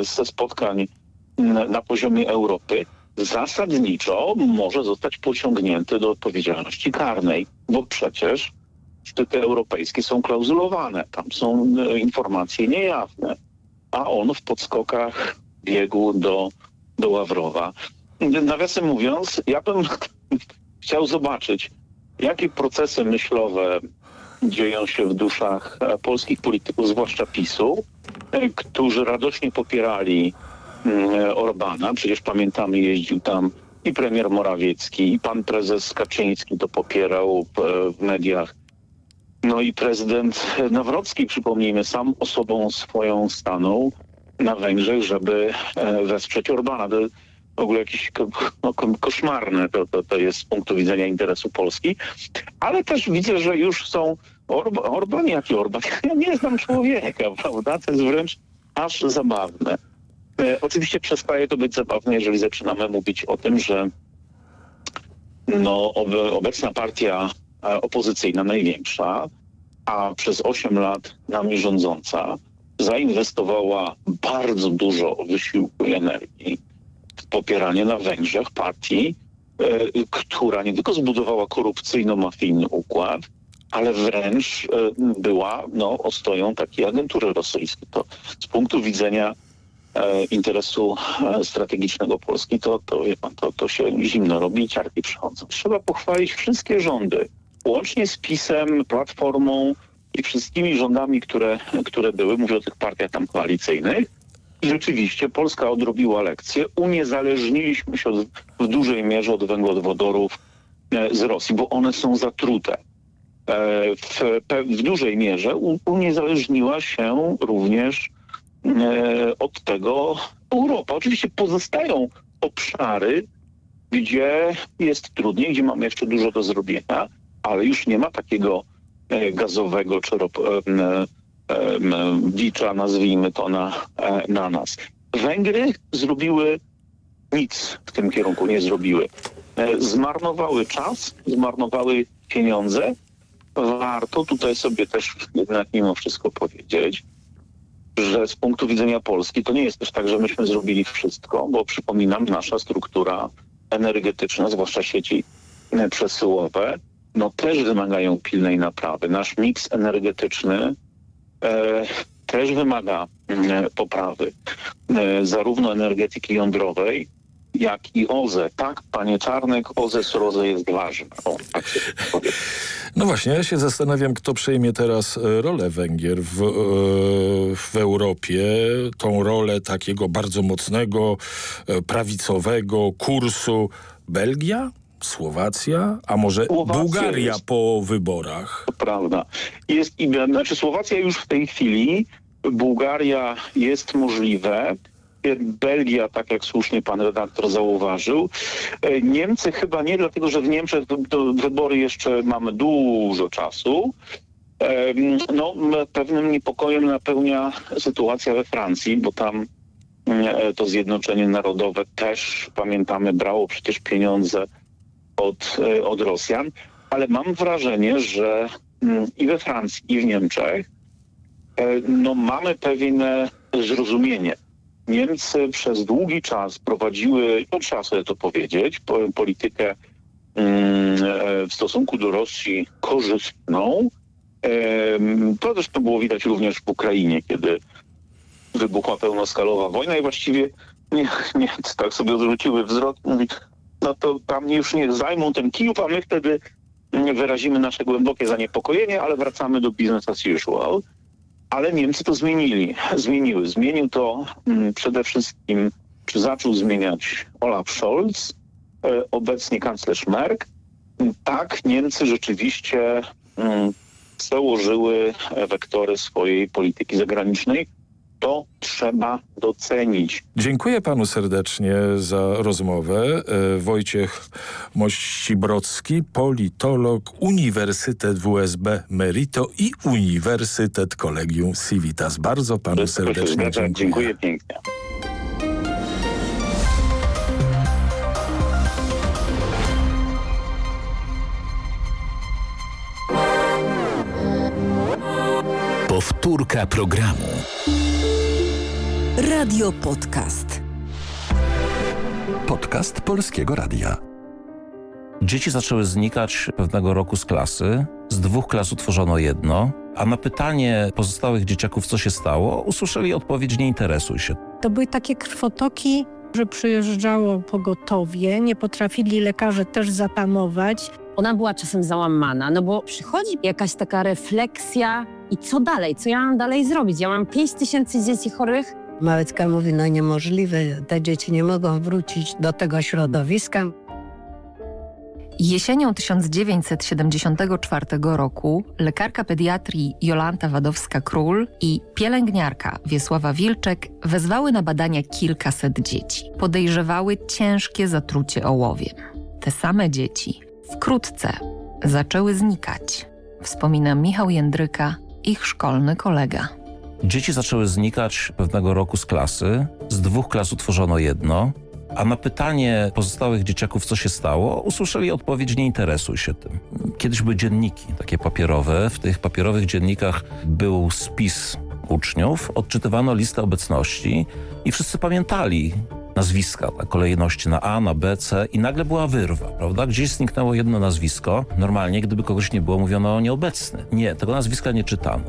S13: ze spotkań na, na poziomie Europy, zasadniczo może zostać pociągnięty do odpowiedzialności karnej, bo przecież szczyty europejskie są klauzulowane, tam są e, informacje niejawne, a on w podskokach biegł do, do Ławrowa. Nawiasem mówiąc, ja bym chciał zobaczyć, jakie procesy myślowe dzieją się w duszach e, polskich polityków, zwłaszcza PiSu, e, którzy radośnie popierali mm, Orbana. Przecież pamiętamy, jeździł tam i premier Morawiecki, i pan prezes Kaczyński to popierał w, mediach. No i prezydent Nawrocki, przypomnijmy, sam osobą swoją stanął na Węgrzech, żeby e, wesprzeć Orbana. W ogóle jakieś no, ko- koszmarne to, to, to jest z punktu widzenia interesu Polski. Ale też widzę, że już są Orba, Orban, jaki Orban? Ja nie znam człowieka, prawda? To jest wręcz aż zabawne. E, oczywiście przestaje to być zabawne, jeżeli zaczynamy mówić o tym, że no, obe, obecna partia e, opozycyjna, największa, a przez 8 lat nami rządząca, zainwestowała bardzo dużo wysiłku i energii popieranie na Węgrzech partii, e, która nie tylko zbudowała korupcyjno-mafijny układ, ale wręcz e, była no, ostoją takiej agentury rosyjskiej. To z punktu widzenia e, interesu strategicznego Polski, to, to, pan, to, to się zimno robi i ciarki przychodzą. Trzeba pochwalić wszystkie rządy, łącznie z PiSem, Platformą i wszystkimi rządami, które, które były, mówię o tych partiach tam koalicyjnych. I rzeczywiście Polska odrobiła lekcję. Uniezależniliśmy się od, w dużej mierze od węglowodorów e, z Rosji, bo one są zatrute. E, W, w dużej mierze uniezależniła się również e, od tego Europa. Oczywiście pozostają obszary, gdzie jest trudniej, gdzie mamy jeszcze dużo do zrobienia, ale już nie ma takiego gazowego czy rop, bicza, nazwijmy to, na, e, na nas. Węgry zrobiły nic w tym kierunku, nie zrobiły. E, Zmarnowały czas, zmarnowały pieniądze. Warto tutaj sobie też jednak mimo wszystko powiedzieć, że z punktu widzenia Polski to nie jest też tak, że myśmy zrobili wszystko, bo przypominam, nasza struktura energetyczna, zwłaszcza sieci e, przesyłowe, no też wymagają pilnej naprawy. Nasz miks energetyczny też wymaga e, poprawy e, zarówno energetyki jądrowej, jak i OZE. Tak, panie Czarnek, OZE SROZE jest ważne. O, tak.
S11: No właśnie, ja się zastanawiam, kto przejmie teraz e, rolę Węgier w, e, w Europie. Tą rolę takiego bardzo mocnego, e, prawicowego kursu. Belgia? Słowacja? A może
S13: Słowacja
S11: Bułgaria
S13: jest.
S11: po wyborach?
S13: Prawda. Jest znaczy Słowacja już w tej chwili, Bułgaria jest możliwe. Belgia, tak jak słusznie pan redaktor zauważył. E, Niemcy chyba nie, dlatego że w Niemczech do, wybory jeszcze mamy dużo czasu. No, pewnym niepokojem napełnia sytuacja we Francji, bo tam e, to Zjednoczenie Narodowe też, pamiętamy, brało przecież pieniądze od, e, od Rosjan, ale mam wrażenie, że mm, i we Francji, i w Niemczech e, no, mamy pewne zrozumienie. Niemcy przez długi czas prowadziły, no trzeba sobie to powiedzieć, po, politykę mm, e, w stosunku do Rosji korzystną. To zresztą było widać również w Ukrainie, kiedy wybuchła pełnoskalowa wojna i właściwie nie, nie tak sobie odwróciły wzrok, mówi, no to tam już niech zajmą ten Kijów, a my wtedy wyrazimy nasze głębokie zaniepokojenie, ale wracamy do business as usual. Ale Niemcy to zmienili, zmieniły. Zmienił to mm, przede wszystkim, czy zaczął zmieniać Olaf Scholz, e, obecnie kanclerz Merk. Tak, Niemcy rzeczywiście mm, założyły e, wektory swojej polityki zagranicznej. To trzeba docenić.
S11: Dziękuję panu serdecznie za rozmowę. E, Wojciech Mościbrocki, politolog, Uniwersytet WSB Merito i Uniwersytet Kolegium Civitas. Bardzo panu serdecznie dziękuję.
S13: Dziękuję pięknie.
S10: Powtórka programu.
S14: Radio Podcast.
S7: Podcast Polskiego Radia.
S15: Dzieci zaczęły znikać pewnego roku z klasy. Z dwóch klas utworzono jedno, a na pytanie pozostałych dzieciaków, co się stało, usłyszeli odpowiedź nie interesuj się.
S16: To były takie krwotoki, że przyjeżdżało pogotowie, nie potrafili lekarze też zatamować.
S17: Ona była czasem załamana, no bo przychodzi jakaś taka refleksja i co dalej? Co ja mam dalej zrobić? Ja mam 5 tysięcy dzieci chorych.
S18: Małecka mówi, no niemożliwe, te dzieci nie mogą wrócić do tego środowiska.
S19: Jesienią 1974 roku lekarka pediatrii Jolanta Wadowska-Król i pielęgniarka Wiesława Wilczek wezwały na badania kilkaset dzieci. Podejrzewały ciężkie zatrucie ołowiem. Te same dzieci wkrótce zaczęły znikać. Wspomina Michał Jędryka, ich szkolny kolega.
S15: Dzieci zaczęły znikać pewnego roku z klasy. Z dwóch klas utworzono jedno, a na pytanie pozostałych dzieciaków, co się stało, usłyszeli odpowiedź nie interesuj się tym. Kiedyś były dzienniki takie papierowe. W tych papierowych dziennikach był spis uczniów, odczytywano listę obecności i wszyscy pamiętali nazwiska, tak, kolejności na A, na B, C i nagle była wyrwa, prawda? Gdzieś zniknęło jedno nazwisko. Normalnie, gdyby kogoś nie było, mówiono nieobecny. Nie, tego nazwiska nie czytano.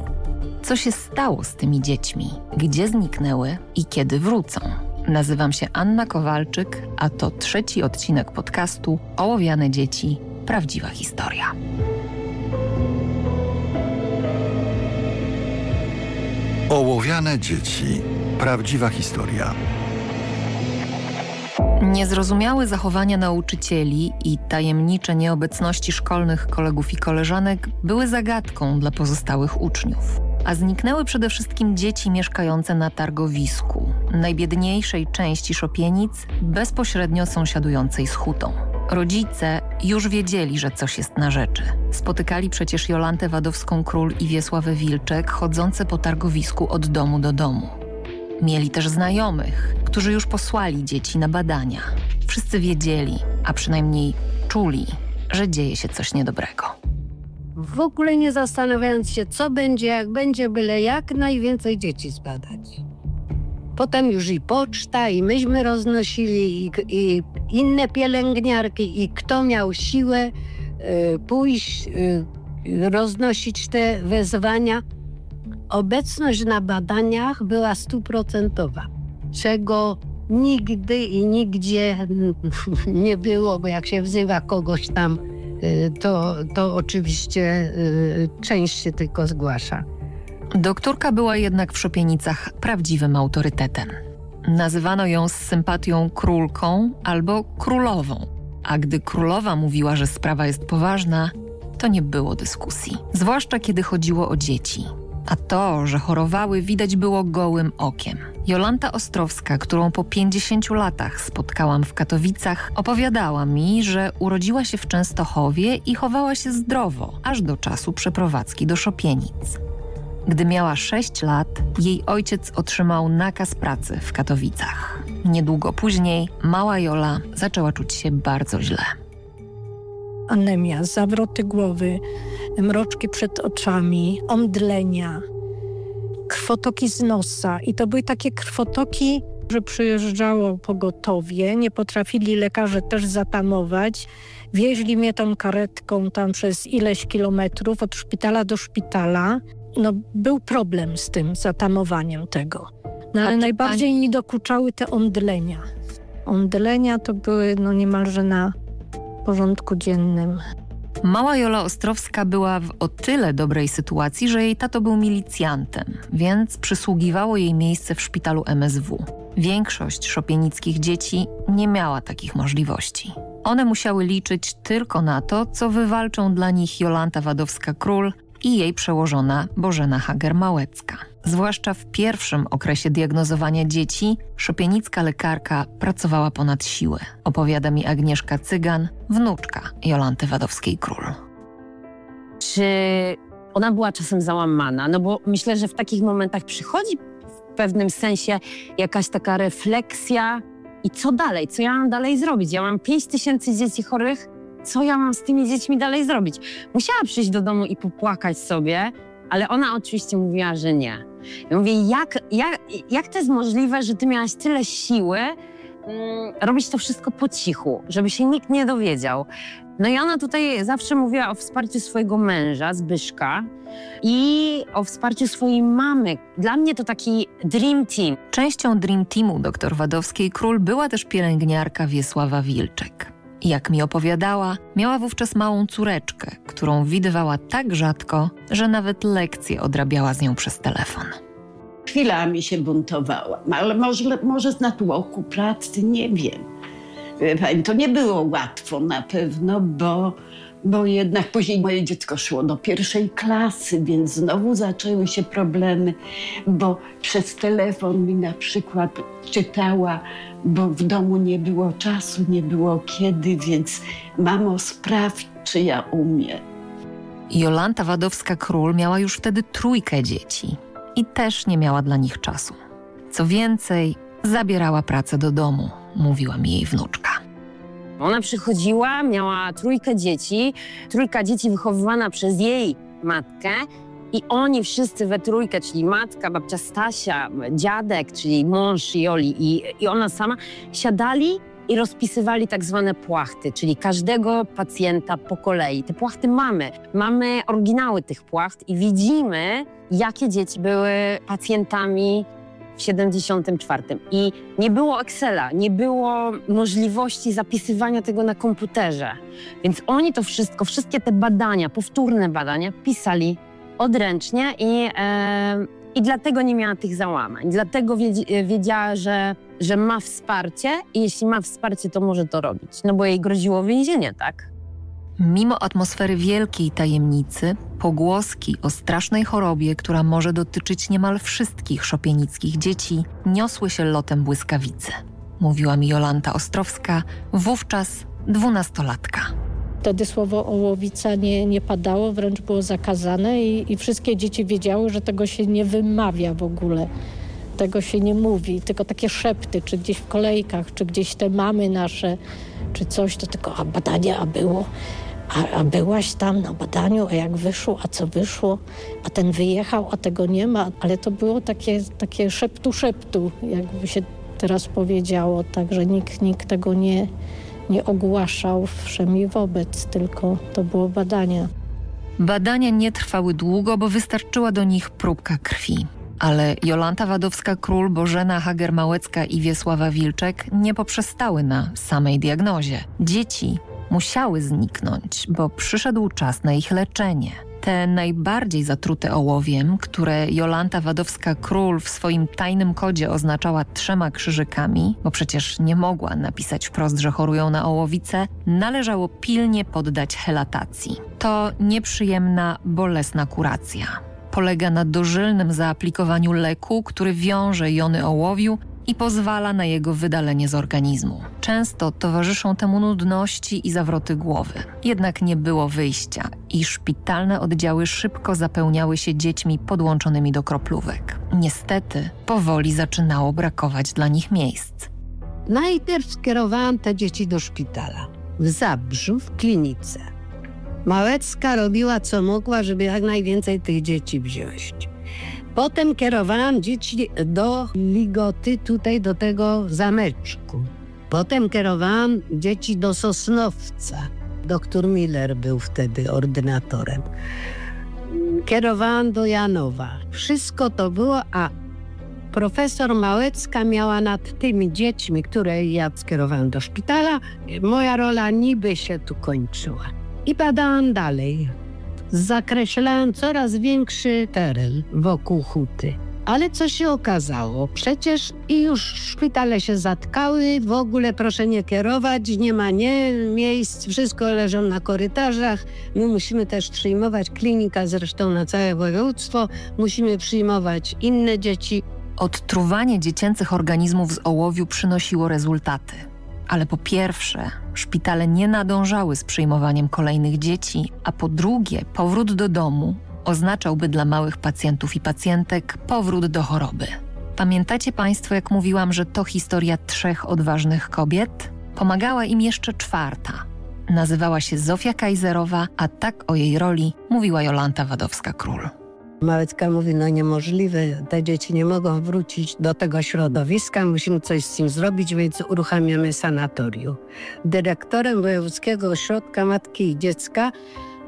S19: Co się stało z tymi dziećmi? Gdzie zniknęły i kiedy wrócą? Nazywam się Anna Kowalczyk, a to trzeci odcinek podcastu Ołowiane dzieci. Prawdziwa historia.
S7: Ołowiane dzieci. Prawdziwa historia.
S19: Niezrozumiałe zachowania nauczycieli i tajemnicze nieobecności szkolnych kolegów i koleżanek były zagadką dla pozostałych uczniów. A zniknęły przede wszystkim dzieci mieszkające na targowisku, najbiedniejszej części Szopienic, bezpośrednio sąsiadującej z hutą. Rodzice już wiedzieli, że coś jest na rzeczy. Spotykali przecież Jolantę Wadowską-Król i Wiesławę Wilczek, chodzące po targowisku od domu do domu. Mieli też znajomych, którzy już posłali dzieci na badania. Wszyscy wiedzieli, a przynajmniej czuli, że dzieje się coś niedobrego.
S18: W ogóle nie zastanawiając się, co będzie, jak będzie, byle jak najwięcej dzieci zbadać. Potem już i poczta, i myśmy roznosili, i, i inne pielęgniarki, i kto miał siłę y, pójść, y, roznosić te wezwania. Obecność na badaniach była stuprocentowa, czego nigdy i nigdzie nie było, bo jak się wzywa kogoś tam, to, to oczywiście y, część się tylko zgłasza.
S19: Doktorka była jednak w Szopienicach prawdziwym autorytetem. Nazywano ją z sympatią królką albo królową. A gdy królowa mówiła, że sprawa jest poważna, to nie było dyskusji. Zwłaszcza kiedy chodziło o dzieci. A to, że chorowały, widać było gołym okiem. Jolanta Ostrowska, którą po 50 latach spotkałam w Katowicach, opowiadała mi, że urodziła się w Częstochowie i chowała się zdrowo, aż do czasu przeprowadzki do Szopienic. Gdy miała 6 lat, jej ojciec otrzymał nakaz pracy w Katowicach. Niedługo później mała Jola zaczęła czuć się bardzo źle.
S16: Anemia, zawroty głowy, mroczki przed oczami, omdlenia, krwotoki z nosa. I to były takie krwotoki, że przyjeżdżało pogotowie, nie potrafili lekarze też zatamować. Wieźli mnie tą karetką tam przez ileś kilometrów od szpitala do szpitala. No, był problem z tym zatamowaniem tego. No, ale najbardziej mi dokuczały te omdlenia. Omdlenia to były no, niemalże na porządku dziennym.
S19: Mała Jola Ostrowska była w o tyle dobrej sytuacji, że jej tato był milicjantem, więc przysługiwało jej miejsce w szpitalu MSW. Większość szopienickich dzieci nie miała takich możliwości. One musiały liczyć tylko na to, co wywalczą dla nich Jolanta Wadowska-Król i jej przełożona Bożena Hager-Małecka. Zwłaszcza w pierwszym okresie diagnozowania dzieci, szopienicka lekarka pracowała ponad siłę. Opowiada mi Agnieszka Cygan, wnuczka Jolanty Wadowskiej-Król.
S17: Czy ona była czasem załamana? No bo myślę, że w takich momentach przychodzi w pewnym sensie jakaś taka refleksja i co dalej? Co ja mam dalej zrobić? Ja mam 5 tysięcy dzieci chorych, co ja mam z tymi dziećmi dalej zrobić? Musiała przyjść do domu i popłakać sobie, ale ona oczywiście mówiła, że nie. Ja mówię, jak, jak, jak to jest możliwe, że ty miałaś tyle siły mm, robić to wszystko po cichu, żeby się nikt nie dowiedział? No i ona tutaj zawsze mówiła o wsparciu swojego męża, Zbyszka, i o wsparciu swojej mamy. Dla mnie to taki dream team.
S19: Częścią dream teamu dr Wadowskiej Król była też pielęgniarka Wiesława Wilczek. Jak mi opowiadała, miała wówczas małą córeczkę, którą widywała tak rzadko, że nawet lekcje odrabiała z nią przez telefon.
S14: Chwilami się buntowałam, ale może, może z natłoku pracy, nie wiem. Wie Pani, to nie było łatwo na pewno, bo, bo jednak później moje dziecko szło do pierwszej klasy, więc znowu zaczęły się problemy, bo przez telefon mi na przykład czytała, bo w domu nie było czasu, nie było kiedy, więc mamo sprawdź, czy ja umiem.
S19: Jolanta Wadowska-Król miała już wtedy trójkę dzieci i też nie miała dla nich czasu. Co więcej, zabierała pracę do domu, mówiła mi jej wnuczka.
S17: Ona przychodziła, miała trójkę dzieci, trójka dzieci wychowywana przez jej matkę i oni wszyscy we trójkę, czyli matka, babcia Stasia, dziadek, czyli mąż Joli i, i ona sama, siadali i rozpisywali tak zwane płachty, czyli każdego pacjenta po kolei. Te płachty mamy. Mamy oryginały tych płacht i widzimy, jakie dzieci były pacjentami w 74. I nie było Excela, nie było możliwości zapisywania tego na komputerze. Więc oni to wszystko, wszystkie te badania, powtórne badania pisali odręcznie i, e, i dlatego nie miała tych załamań. Dlatego wiedz- wiedziała, że, że ma wsparcie i jeśli ma wsparcie, to może to robić. No bo jej groziło więzienie, tak?
S19: Mimo atmosfery wielkiej tajemnicy, pogłoski o strasznej chorobie, która może dotyczyć niemal wszystkich szopienickich dzieci, niosły się lotem błyskawicy. Mówiła mi Jolanta Ostrowska, wówczas dwunastolatka.
S16: Wtedy słowo ołowica nie, nie padało, wręcz było zakazane i, i wszystkie dzieci wiedziały, że tego się nie wymawia w ogóle. Tego się nie mówi, tylko takie szepty, czy gdzieś w kolejkach, czy gdzieś te mamy nasze, czy coś, to tylko a badania, a było, a, a byłaś tam na badaniu, a jak wyszło, a co wyszło, a ten wyjechał, a tego nie ma, ale to było takie, takie szeptu, szeptu, jakby się teraz powiedziało, także nikt, nikt tego nie, nie ogłaszał wszemi wobec, tylko to było badania.
S19: Badania nie trwały długo, bo wystarczyła do nich próbka krwi. Ale Jolanta Wadowska-Król, Bożena Hager-Małecka i Wiesława Wilczek nie poprzestały na samej diagnozie. Dzieci musiały zniknąć, bo przyszedł czas na ich leczenie. Te najbardziej zatrute ołowiem, które Jolanta Wadowska-Król w swoim tajnym kodzie oznaczała trzema krzyżykami, bo przecież nie mogła napisać wprost, że chorują na ołowicę, należało pilnie poddać helatacji. To nieprzyjemna, bolesna kuracja. polega na dożylnym zaaplikowaniu leku, który wiąże jony ołowiu i pozwala na jego wydalenie z organizmu. Często towarzyszą temu nudności i zawroty głowy. Jednak nie było wyjścia i szpitalne oddziały szybko zapełniały się dziećmi podłączonymi do kroplówek. Niestety, powoli zaczynało brakować dla nich miejsc.
S18: Najpierw skierowałam te dzieci do szpitala. W Zabrzu, w klinice. Małecka robiła co mogła, żeby jak najwięcej tych dzieci wziąć. Potem kierowałam dzieci do Ligoty, tutaj do tego zameczku. Potem kierowałam dzieci do Sosnowca. Doktor Miller był wtedy ordynatorem. Kierowałam do Janowa. Wszystko to było, a profesor Małecka miała nad tymi dziećmi, które ja skierowałam do szpitala, moja rola niby się tu kończyła. I badałam dalej. Zakreślałam coraz większy teren wokół huty. Ale co się okazało? Przecież i już szpitale się zatkały, w ogóle proszę nie kierować, nie ma nie miejsc, wszystko leżą na korytarzach. My musimy też przyjmować, klinika zresztą na całe województwo, musimy przyjmować inne dzieci.
S19: Odtruwanie dziecięcych organizmów z ołowiu przynosiło rezultaty. Ale po pierwsze, szpitale nie nadążały z przyjmowaniem kolejnych dzieci, a po drugie, powrót do domu oznaczałby dla małych pacjentów i pacjentek powrót do choroby. Pamiętacie Państwo, jak mówiłam, że to historia trzech odważnych kobiet? Pomagała im jeszcze czwarta. Nazywała się Zofia Kajzerowa, a tak o jej roli mówiła Jolanta Wadowska-Król.
S18: Małecka mówi, no niemożliwe, te dzieci nie mogą wrócić do tego środowiska, musimy coś z tym zrobić, więc uruchamiamy sanatorium. Dyrektorem Wojewódzkiego Ośrodka Matki i Dziecka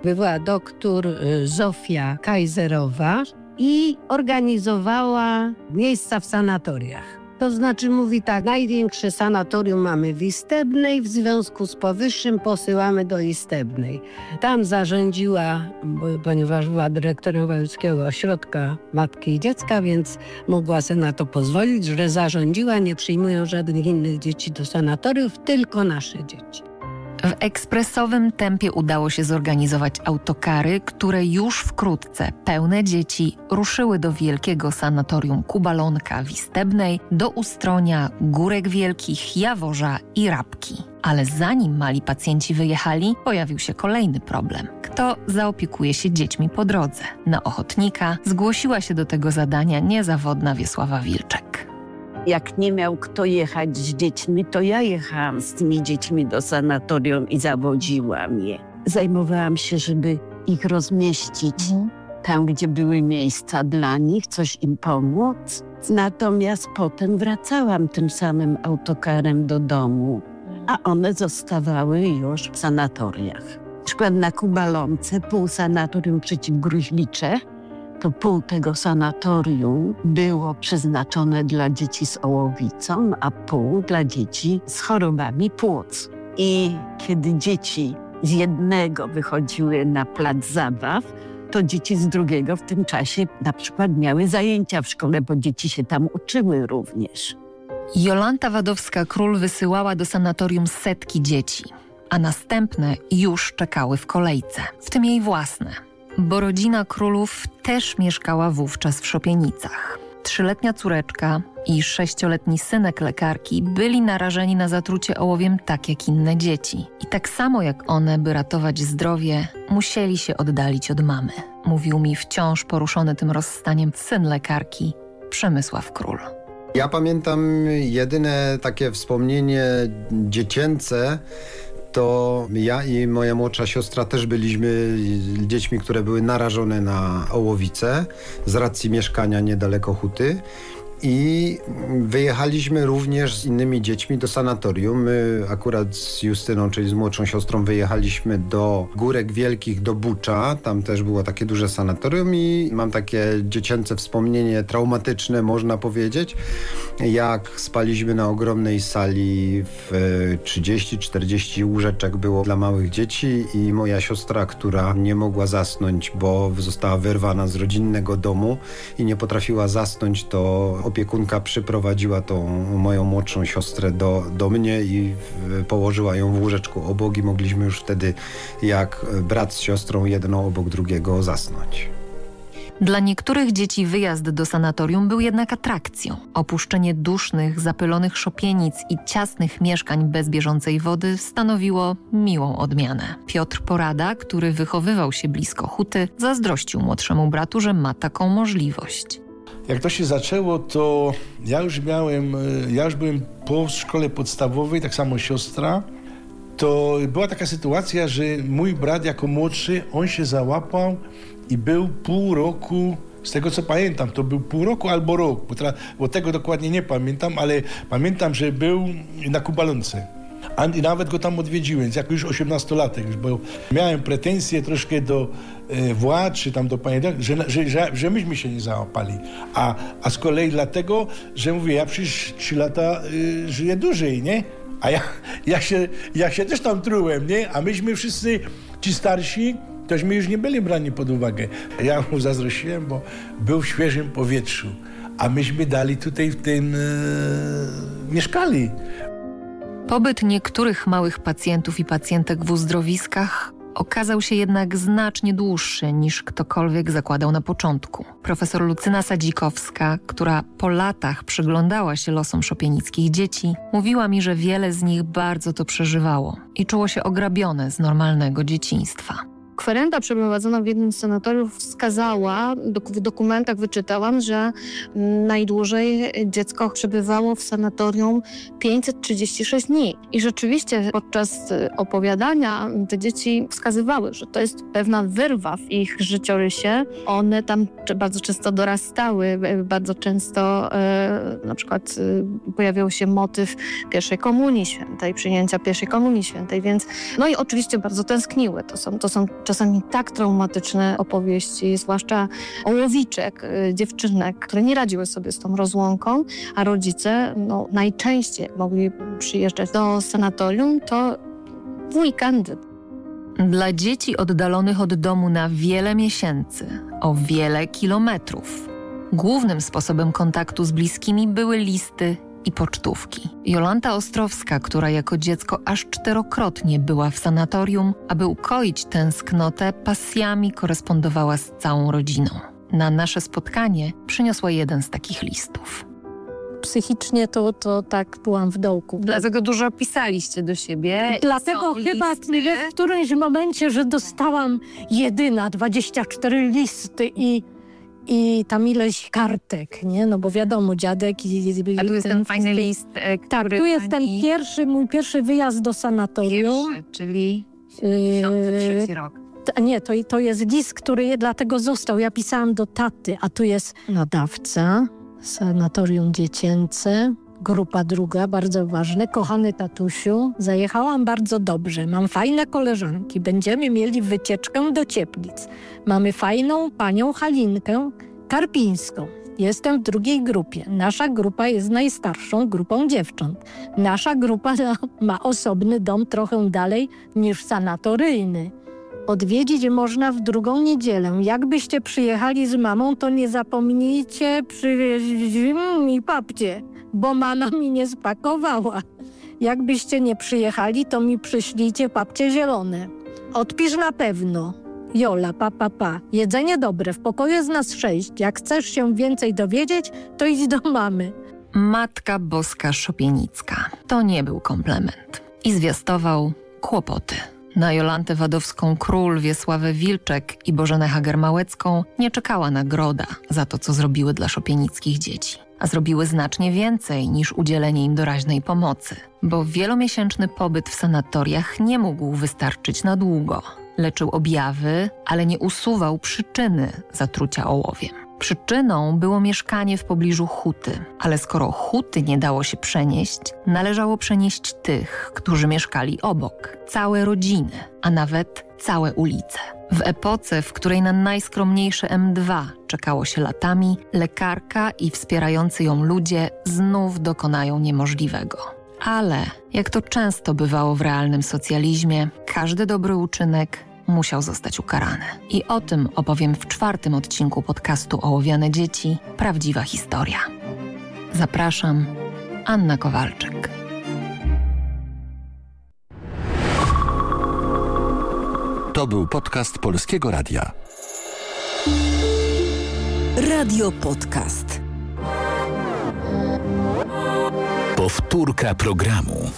S18: była doktor y, Zofia Kajzerowa i organizowała miejsca w sanatoriach. To znaczy mówi tak, największe sanatorium mamy w Istebnej, w związku z powyższym posyłamy do Istebnej. Tam zarządziła, ponieważ była dyrektorem Wojewódzkiego Ośrodka Matki i Dziecka, więc mogła sobie na to pozwolić, że zarządziła, nie przyjmują żadnych innych dzieci do sanatoriów, tylko nasze dzieci.
S19: W ekspresowym tempie udało się zorganizować autokary, które już wkrótce, pełne dzieci, ruszyły do wielkiego sanatorium Kubalonka w Istebnej, do Ustronia, Górek Wielkich, Jaworza i Rabki. Ale zanim mali pacjenci wyjechali, pojawił się kolejny problem. Kto zaopiekuje się dziećmi po drodze? Na ochotnika zgłosiła się do tego zadania niezawodna Wiesława Wilczek.
S14: Jak nie miał kto jechać z dziećmi, to ja jechałam z tymi dziećmi do sanatorium i zawodziłam je. Zajmowałam się, żeby ich rozmieścić tam, gdzie były miejsca dla nich, coś im pomóc. Natomiast potem wracałam tym samym autokarem do domu, a one zostawały już w sanatoriach. Na przykład na Kubalonce, pół sanatorium przeciwgruźlicze, to pół tego sanatorium było przeznaczone dla dzieci z ołowicą, a pół dla dzieci z chorobami płuc. I kiedy dzieci z jednego wychodziły na plac zabaw, to dzieci z drugiego w tym czasie na przykład miały zajęcia w szkole, bo dzieci się tam uczyły również.
S19: Jolanta Wadowska-Król wysyłała do sanatorium setki dzieci, a następne już czekały w kolejce, w tym jej własne bo rodzina królów też mieszkała wówczas w Szopienicach. Trzyletnia córeczka i sześcioletni synek lekarki byli narażeni na zatrucie ołowiem tak jak inne dzieci. I tak samo jak one, by ratować zdrowie, musieli się oddalić od mamy. Mówił mi wciąż poruszony tym rozstaniem syn lekarki, Przemysław Król.
S20: Ja pamiętam jedyne takie wspomnienie dziecięce, to ja i moja młodsza siostra też byliśmy dziećmi, które były narażone na ołowice z racji mieszkania niedaleko huty. I wyjechaliśmy również z innymi dziećmi do sanatorium. My akurat z Justyną, czyli z młodszą siostrą, wyjechaliśmy do Górek Wielkich, do Bucza. Tam też było takie duże sanatorium i mam takie dziecięce wspomnienie traumatyczne, można powiedzieć, jak spaliśmy na ogromnej sali w 30-40 łóżeczek było dla małych dzieci i moja siostra, która nie mogła zasnąć, bo została wyrwana z rodzinnego domu i nie potrafiła zasnąć, to opiekunka przyprowadziła tą moją młodszą siostrę do, do mnie i położyła ją w łóżeczku obok i mogliśmy już wtedy jak brat z siostrą jedną obok drugiego zasnąć.
S19: Dla niektórych dzieci wyjazd do sanatorium był jednak atrakcją. Opuszczenie dusznych, zapylonych szopienic i ciasnych mieszkań bez bieżącej wody stanowiło miłą odmianę. Piotr Porada, który wychowywał się blisko huty, zazdrościł młodszemu bratu, że ma taką możliwość.
S21: Jak to się zaczęło, to ja już miałem, e, ja już byłem po szkole podstawowej, tak samo siostra. To była taka sytuacja, że mój brat jako młodszy, on się załapał i był pół roku, z tego co pamiętam, to był pół roku albo rok, bo, bo tego dokładnie nie pamiętam, ale pamiętam, że był na Kubalonce. I nawet go tam odwiedziłem, jako już 18-latek, już, bo miałem pretensje troszkę do e, władz, czy tam do pani, że, że, że, że myśmy się nie załapali. A, a z kolei dlatego, że mówię, ja przecież 3 lata y, żyję dłużej, nie? A ja, ja, się, ja się też tam trułem, nie? A myśmy wszyscy, ci starsi, tośmy już nie byli brani pod uwagę. Ja mu zazdrościłem, bo był w świeżym powietrzu. A myśmy dali tutaj w tym, e, mieszkali.
S19: Pobyt niektórych małych pacjentów i pacjentek w uzdrowiskach okazał się jednak znacznie dłuższy niż ktokolwiek zakładał na początku. Profesor Lucyna Sadzikowska, która po latach przyglądała się losom szopienickich dzieci, mówiła mi, że wiele z nich bardzo to przeżywało i czuło się ograbione z normalnego dzieciństwa.
S22: Kwerenda przeprowadzona w jednym z sanatoriów wskazała, w dokumentach wyczytałam, że mm, najdłużej dziecko przebywało w sanatorium 536 dni. I rzeczywiście podczas y, opowiadania te dzieci wskazywały, że to jest pewna wyrwa w ich życiorysie. One tam bardzo często dorastały, y, bardzo często y, na przykład pojawiał się motyw pierwszej komunii świętej, przyjęcia pierwszej komunii świętej, więc no i oczywiście bardzo tęskniły. To są, to są czasami tak traumatyczne opowieści, zwłaszcza ołowiczek, y, dziewczynek, które nie radziły sobie z tą rozłąką, a rodzice no, najczęściej mogli przyjeżdżać do sanatorium, to w weekendy.
S19: Dla dzieci oddalonych od domu na wiele miesięcy, o wiele kilometrów, głównym sposobem kontaktu z bliskimi były listy i pocztówki. Jolanta Ostrowska, która jako dziecko aż czterokrotnie była w sanatorium, aby ukoić tęsknotę, pasjami korespondowała z całą rodziną. Na nasze spotkanie przyniosła jeden z takich listów.
S16: Psychicznie to, to tak byłam w dołku.
S23: Dlatego dużo pisaliście do siebie.
S16: Dlatego chyba
S23: listy.
S16: w którymś momencie, że dostałam jedyna 24 listy i, i tam ileś kartek, nie? No bo wiadomo, dziadek i... i
S23: A tu jest ten fajny list,
S16: Tak,
S23: który
S16: tu jest ten pierwszy, mój pierwszy wyjazd do sanatorium.
S23: Pierwszy, czyli
S16: Yy,
S23: trzeci rok.
S16: nie, to, to jest list, który dlatego został. Ja pisałam do taty, a tu jest nadawca, sanatorium dziecięce, grupa druga, bardzo ważne. Kochany tatusiu, zajechałam bardzo dobrze. Mam fajne koleżanki. Będziemy mieli wycieczkę do Cieplic. Mamy fajną panią Halinkę Karpińską. Jestem w drugiej grupie. Nasza grupa jest najstarszą grupą dziewcząt. Nasza grupa ma osobny dom trochę dalej niż sanatoryjny. Odwiedzić można w drugą niedzielę. Jakbyście przyjechali z mamą, to nie zapomnijcie przywieźć mi papcie, bo mama mi nie spakowała. Jakbyście nie przyjechali, to mi przyślijcie papcie zielone. Odpisz na pewno. Jola, pa, pa, pa. Jedzenie dobre, w pokoju jest nas sześć. Jak chcesz się więcej dowiedzieć, to idź do mamy.
S19: Matka Boska Szopienicka. To nie był komplement. I zwiastował kłopoty. Na Jolantę Wadowską Król, Wiesławę Wilczek i Bożenę Hager-Małecką nie czekała nagroda za to, co zrobiły dla szopienickich dzieci. A zrobiły znacznie więcej niż udzielenie im doraźnej pomocy, bo wielomiesięczny pobyt w sanatoriach nie mógł wystarczyć na długo. Leczył objawy, ale nie usuwał przyczyny zatrucia ołowiem. Przyczyną było mieszkanie w pobliżu huty, ale skoro huty nie dało się przenieść, należało przenieść tych, którzy mieszkali obok, całe rodziny, a nawet całe ulice. W epoce, w której na najskromniejsze M2 czekało się latami, lekarka i wspierający ją ludzie znów dokonają niemożliwego. Ale, jak to często bywało w realnym socjalizmie, każdy dobry uczynek musiał zostać ukarany. I o tym opowiem w czwartym odcinku podcastu Ołowiane Dzieci Prawdziwa historia. Zapraszam, Anna Kowalczyk.
S7: To był podcast Polskiego Radia.
S24: Radio podcast.
S10: Powtórka programu.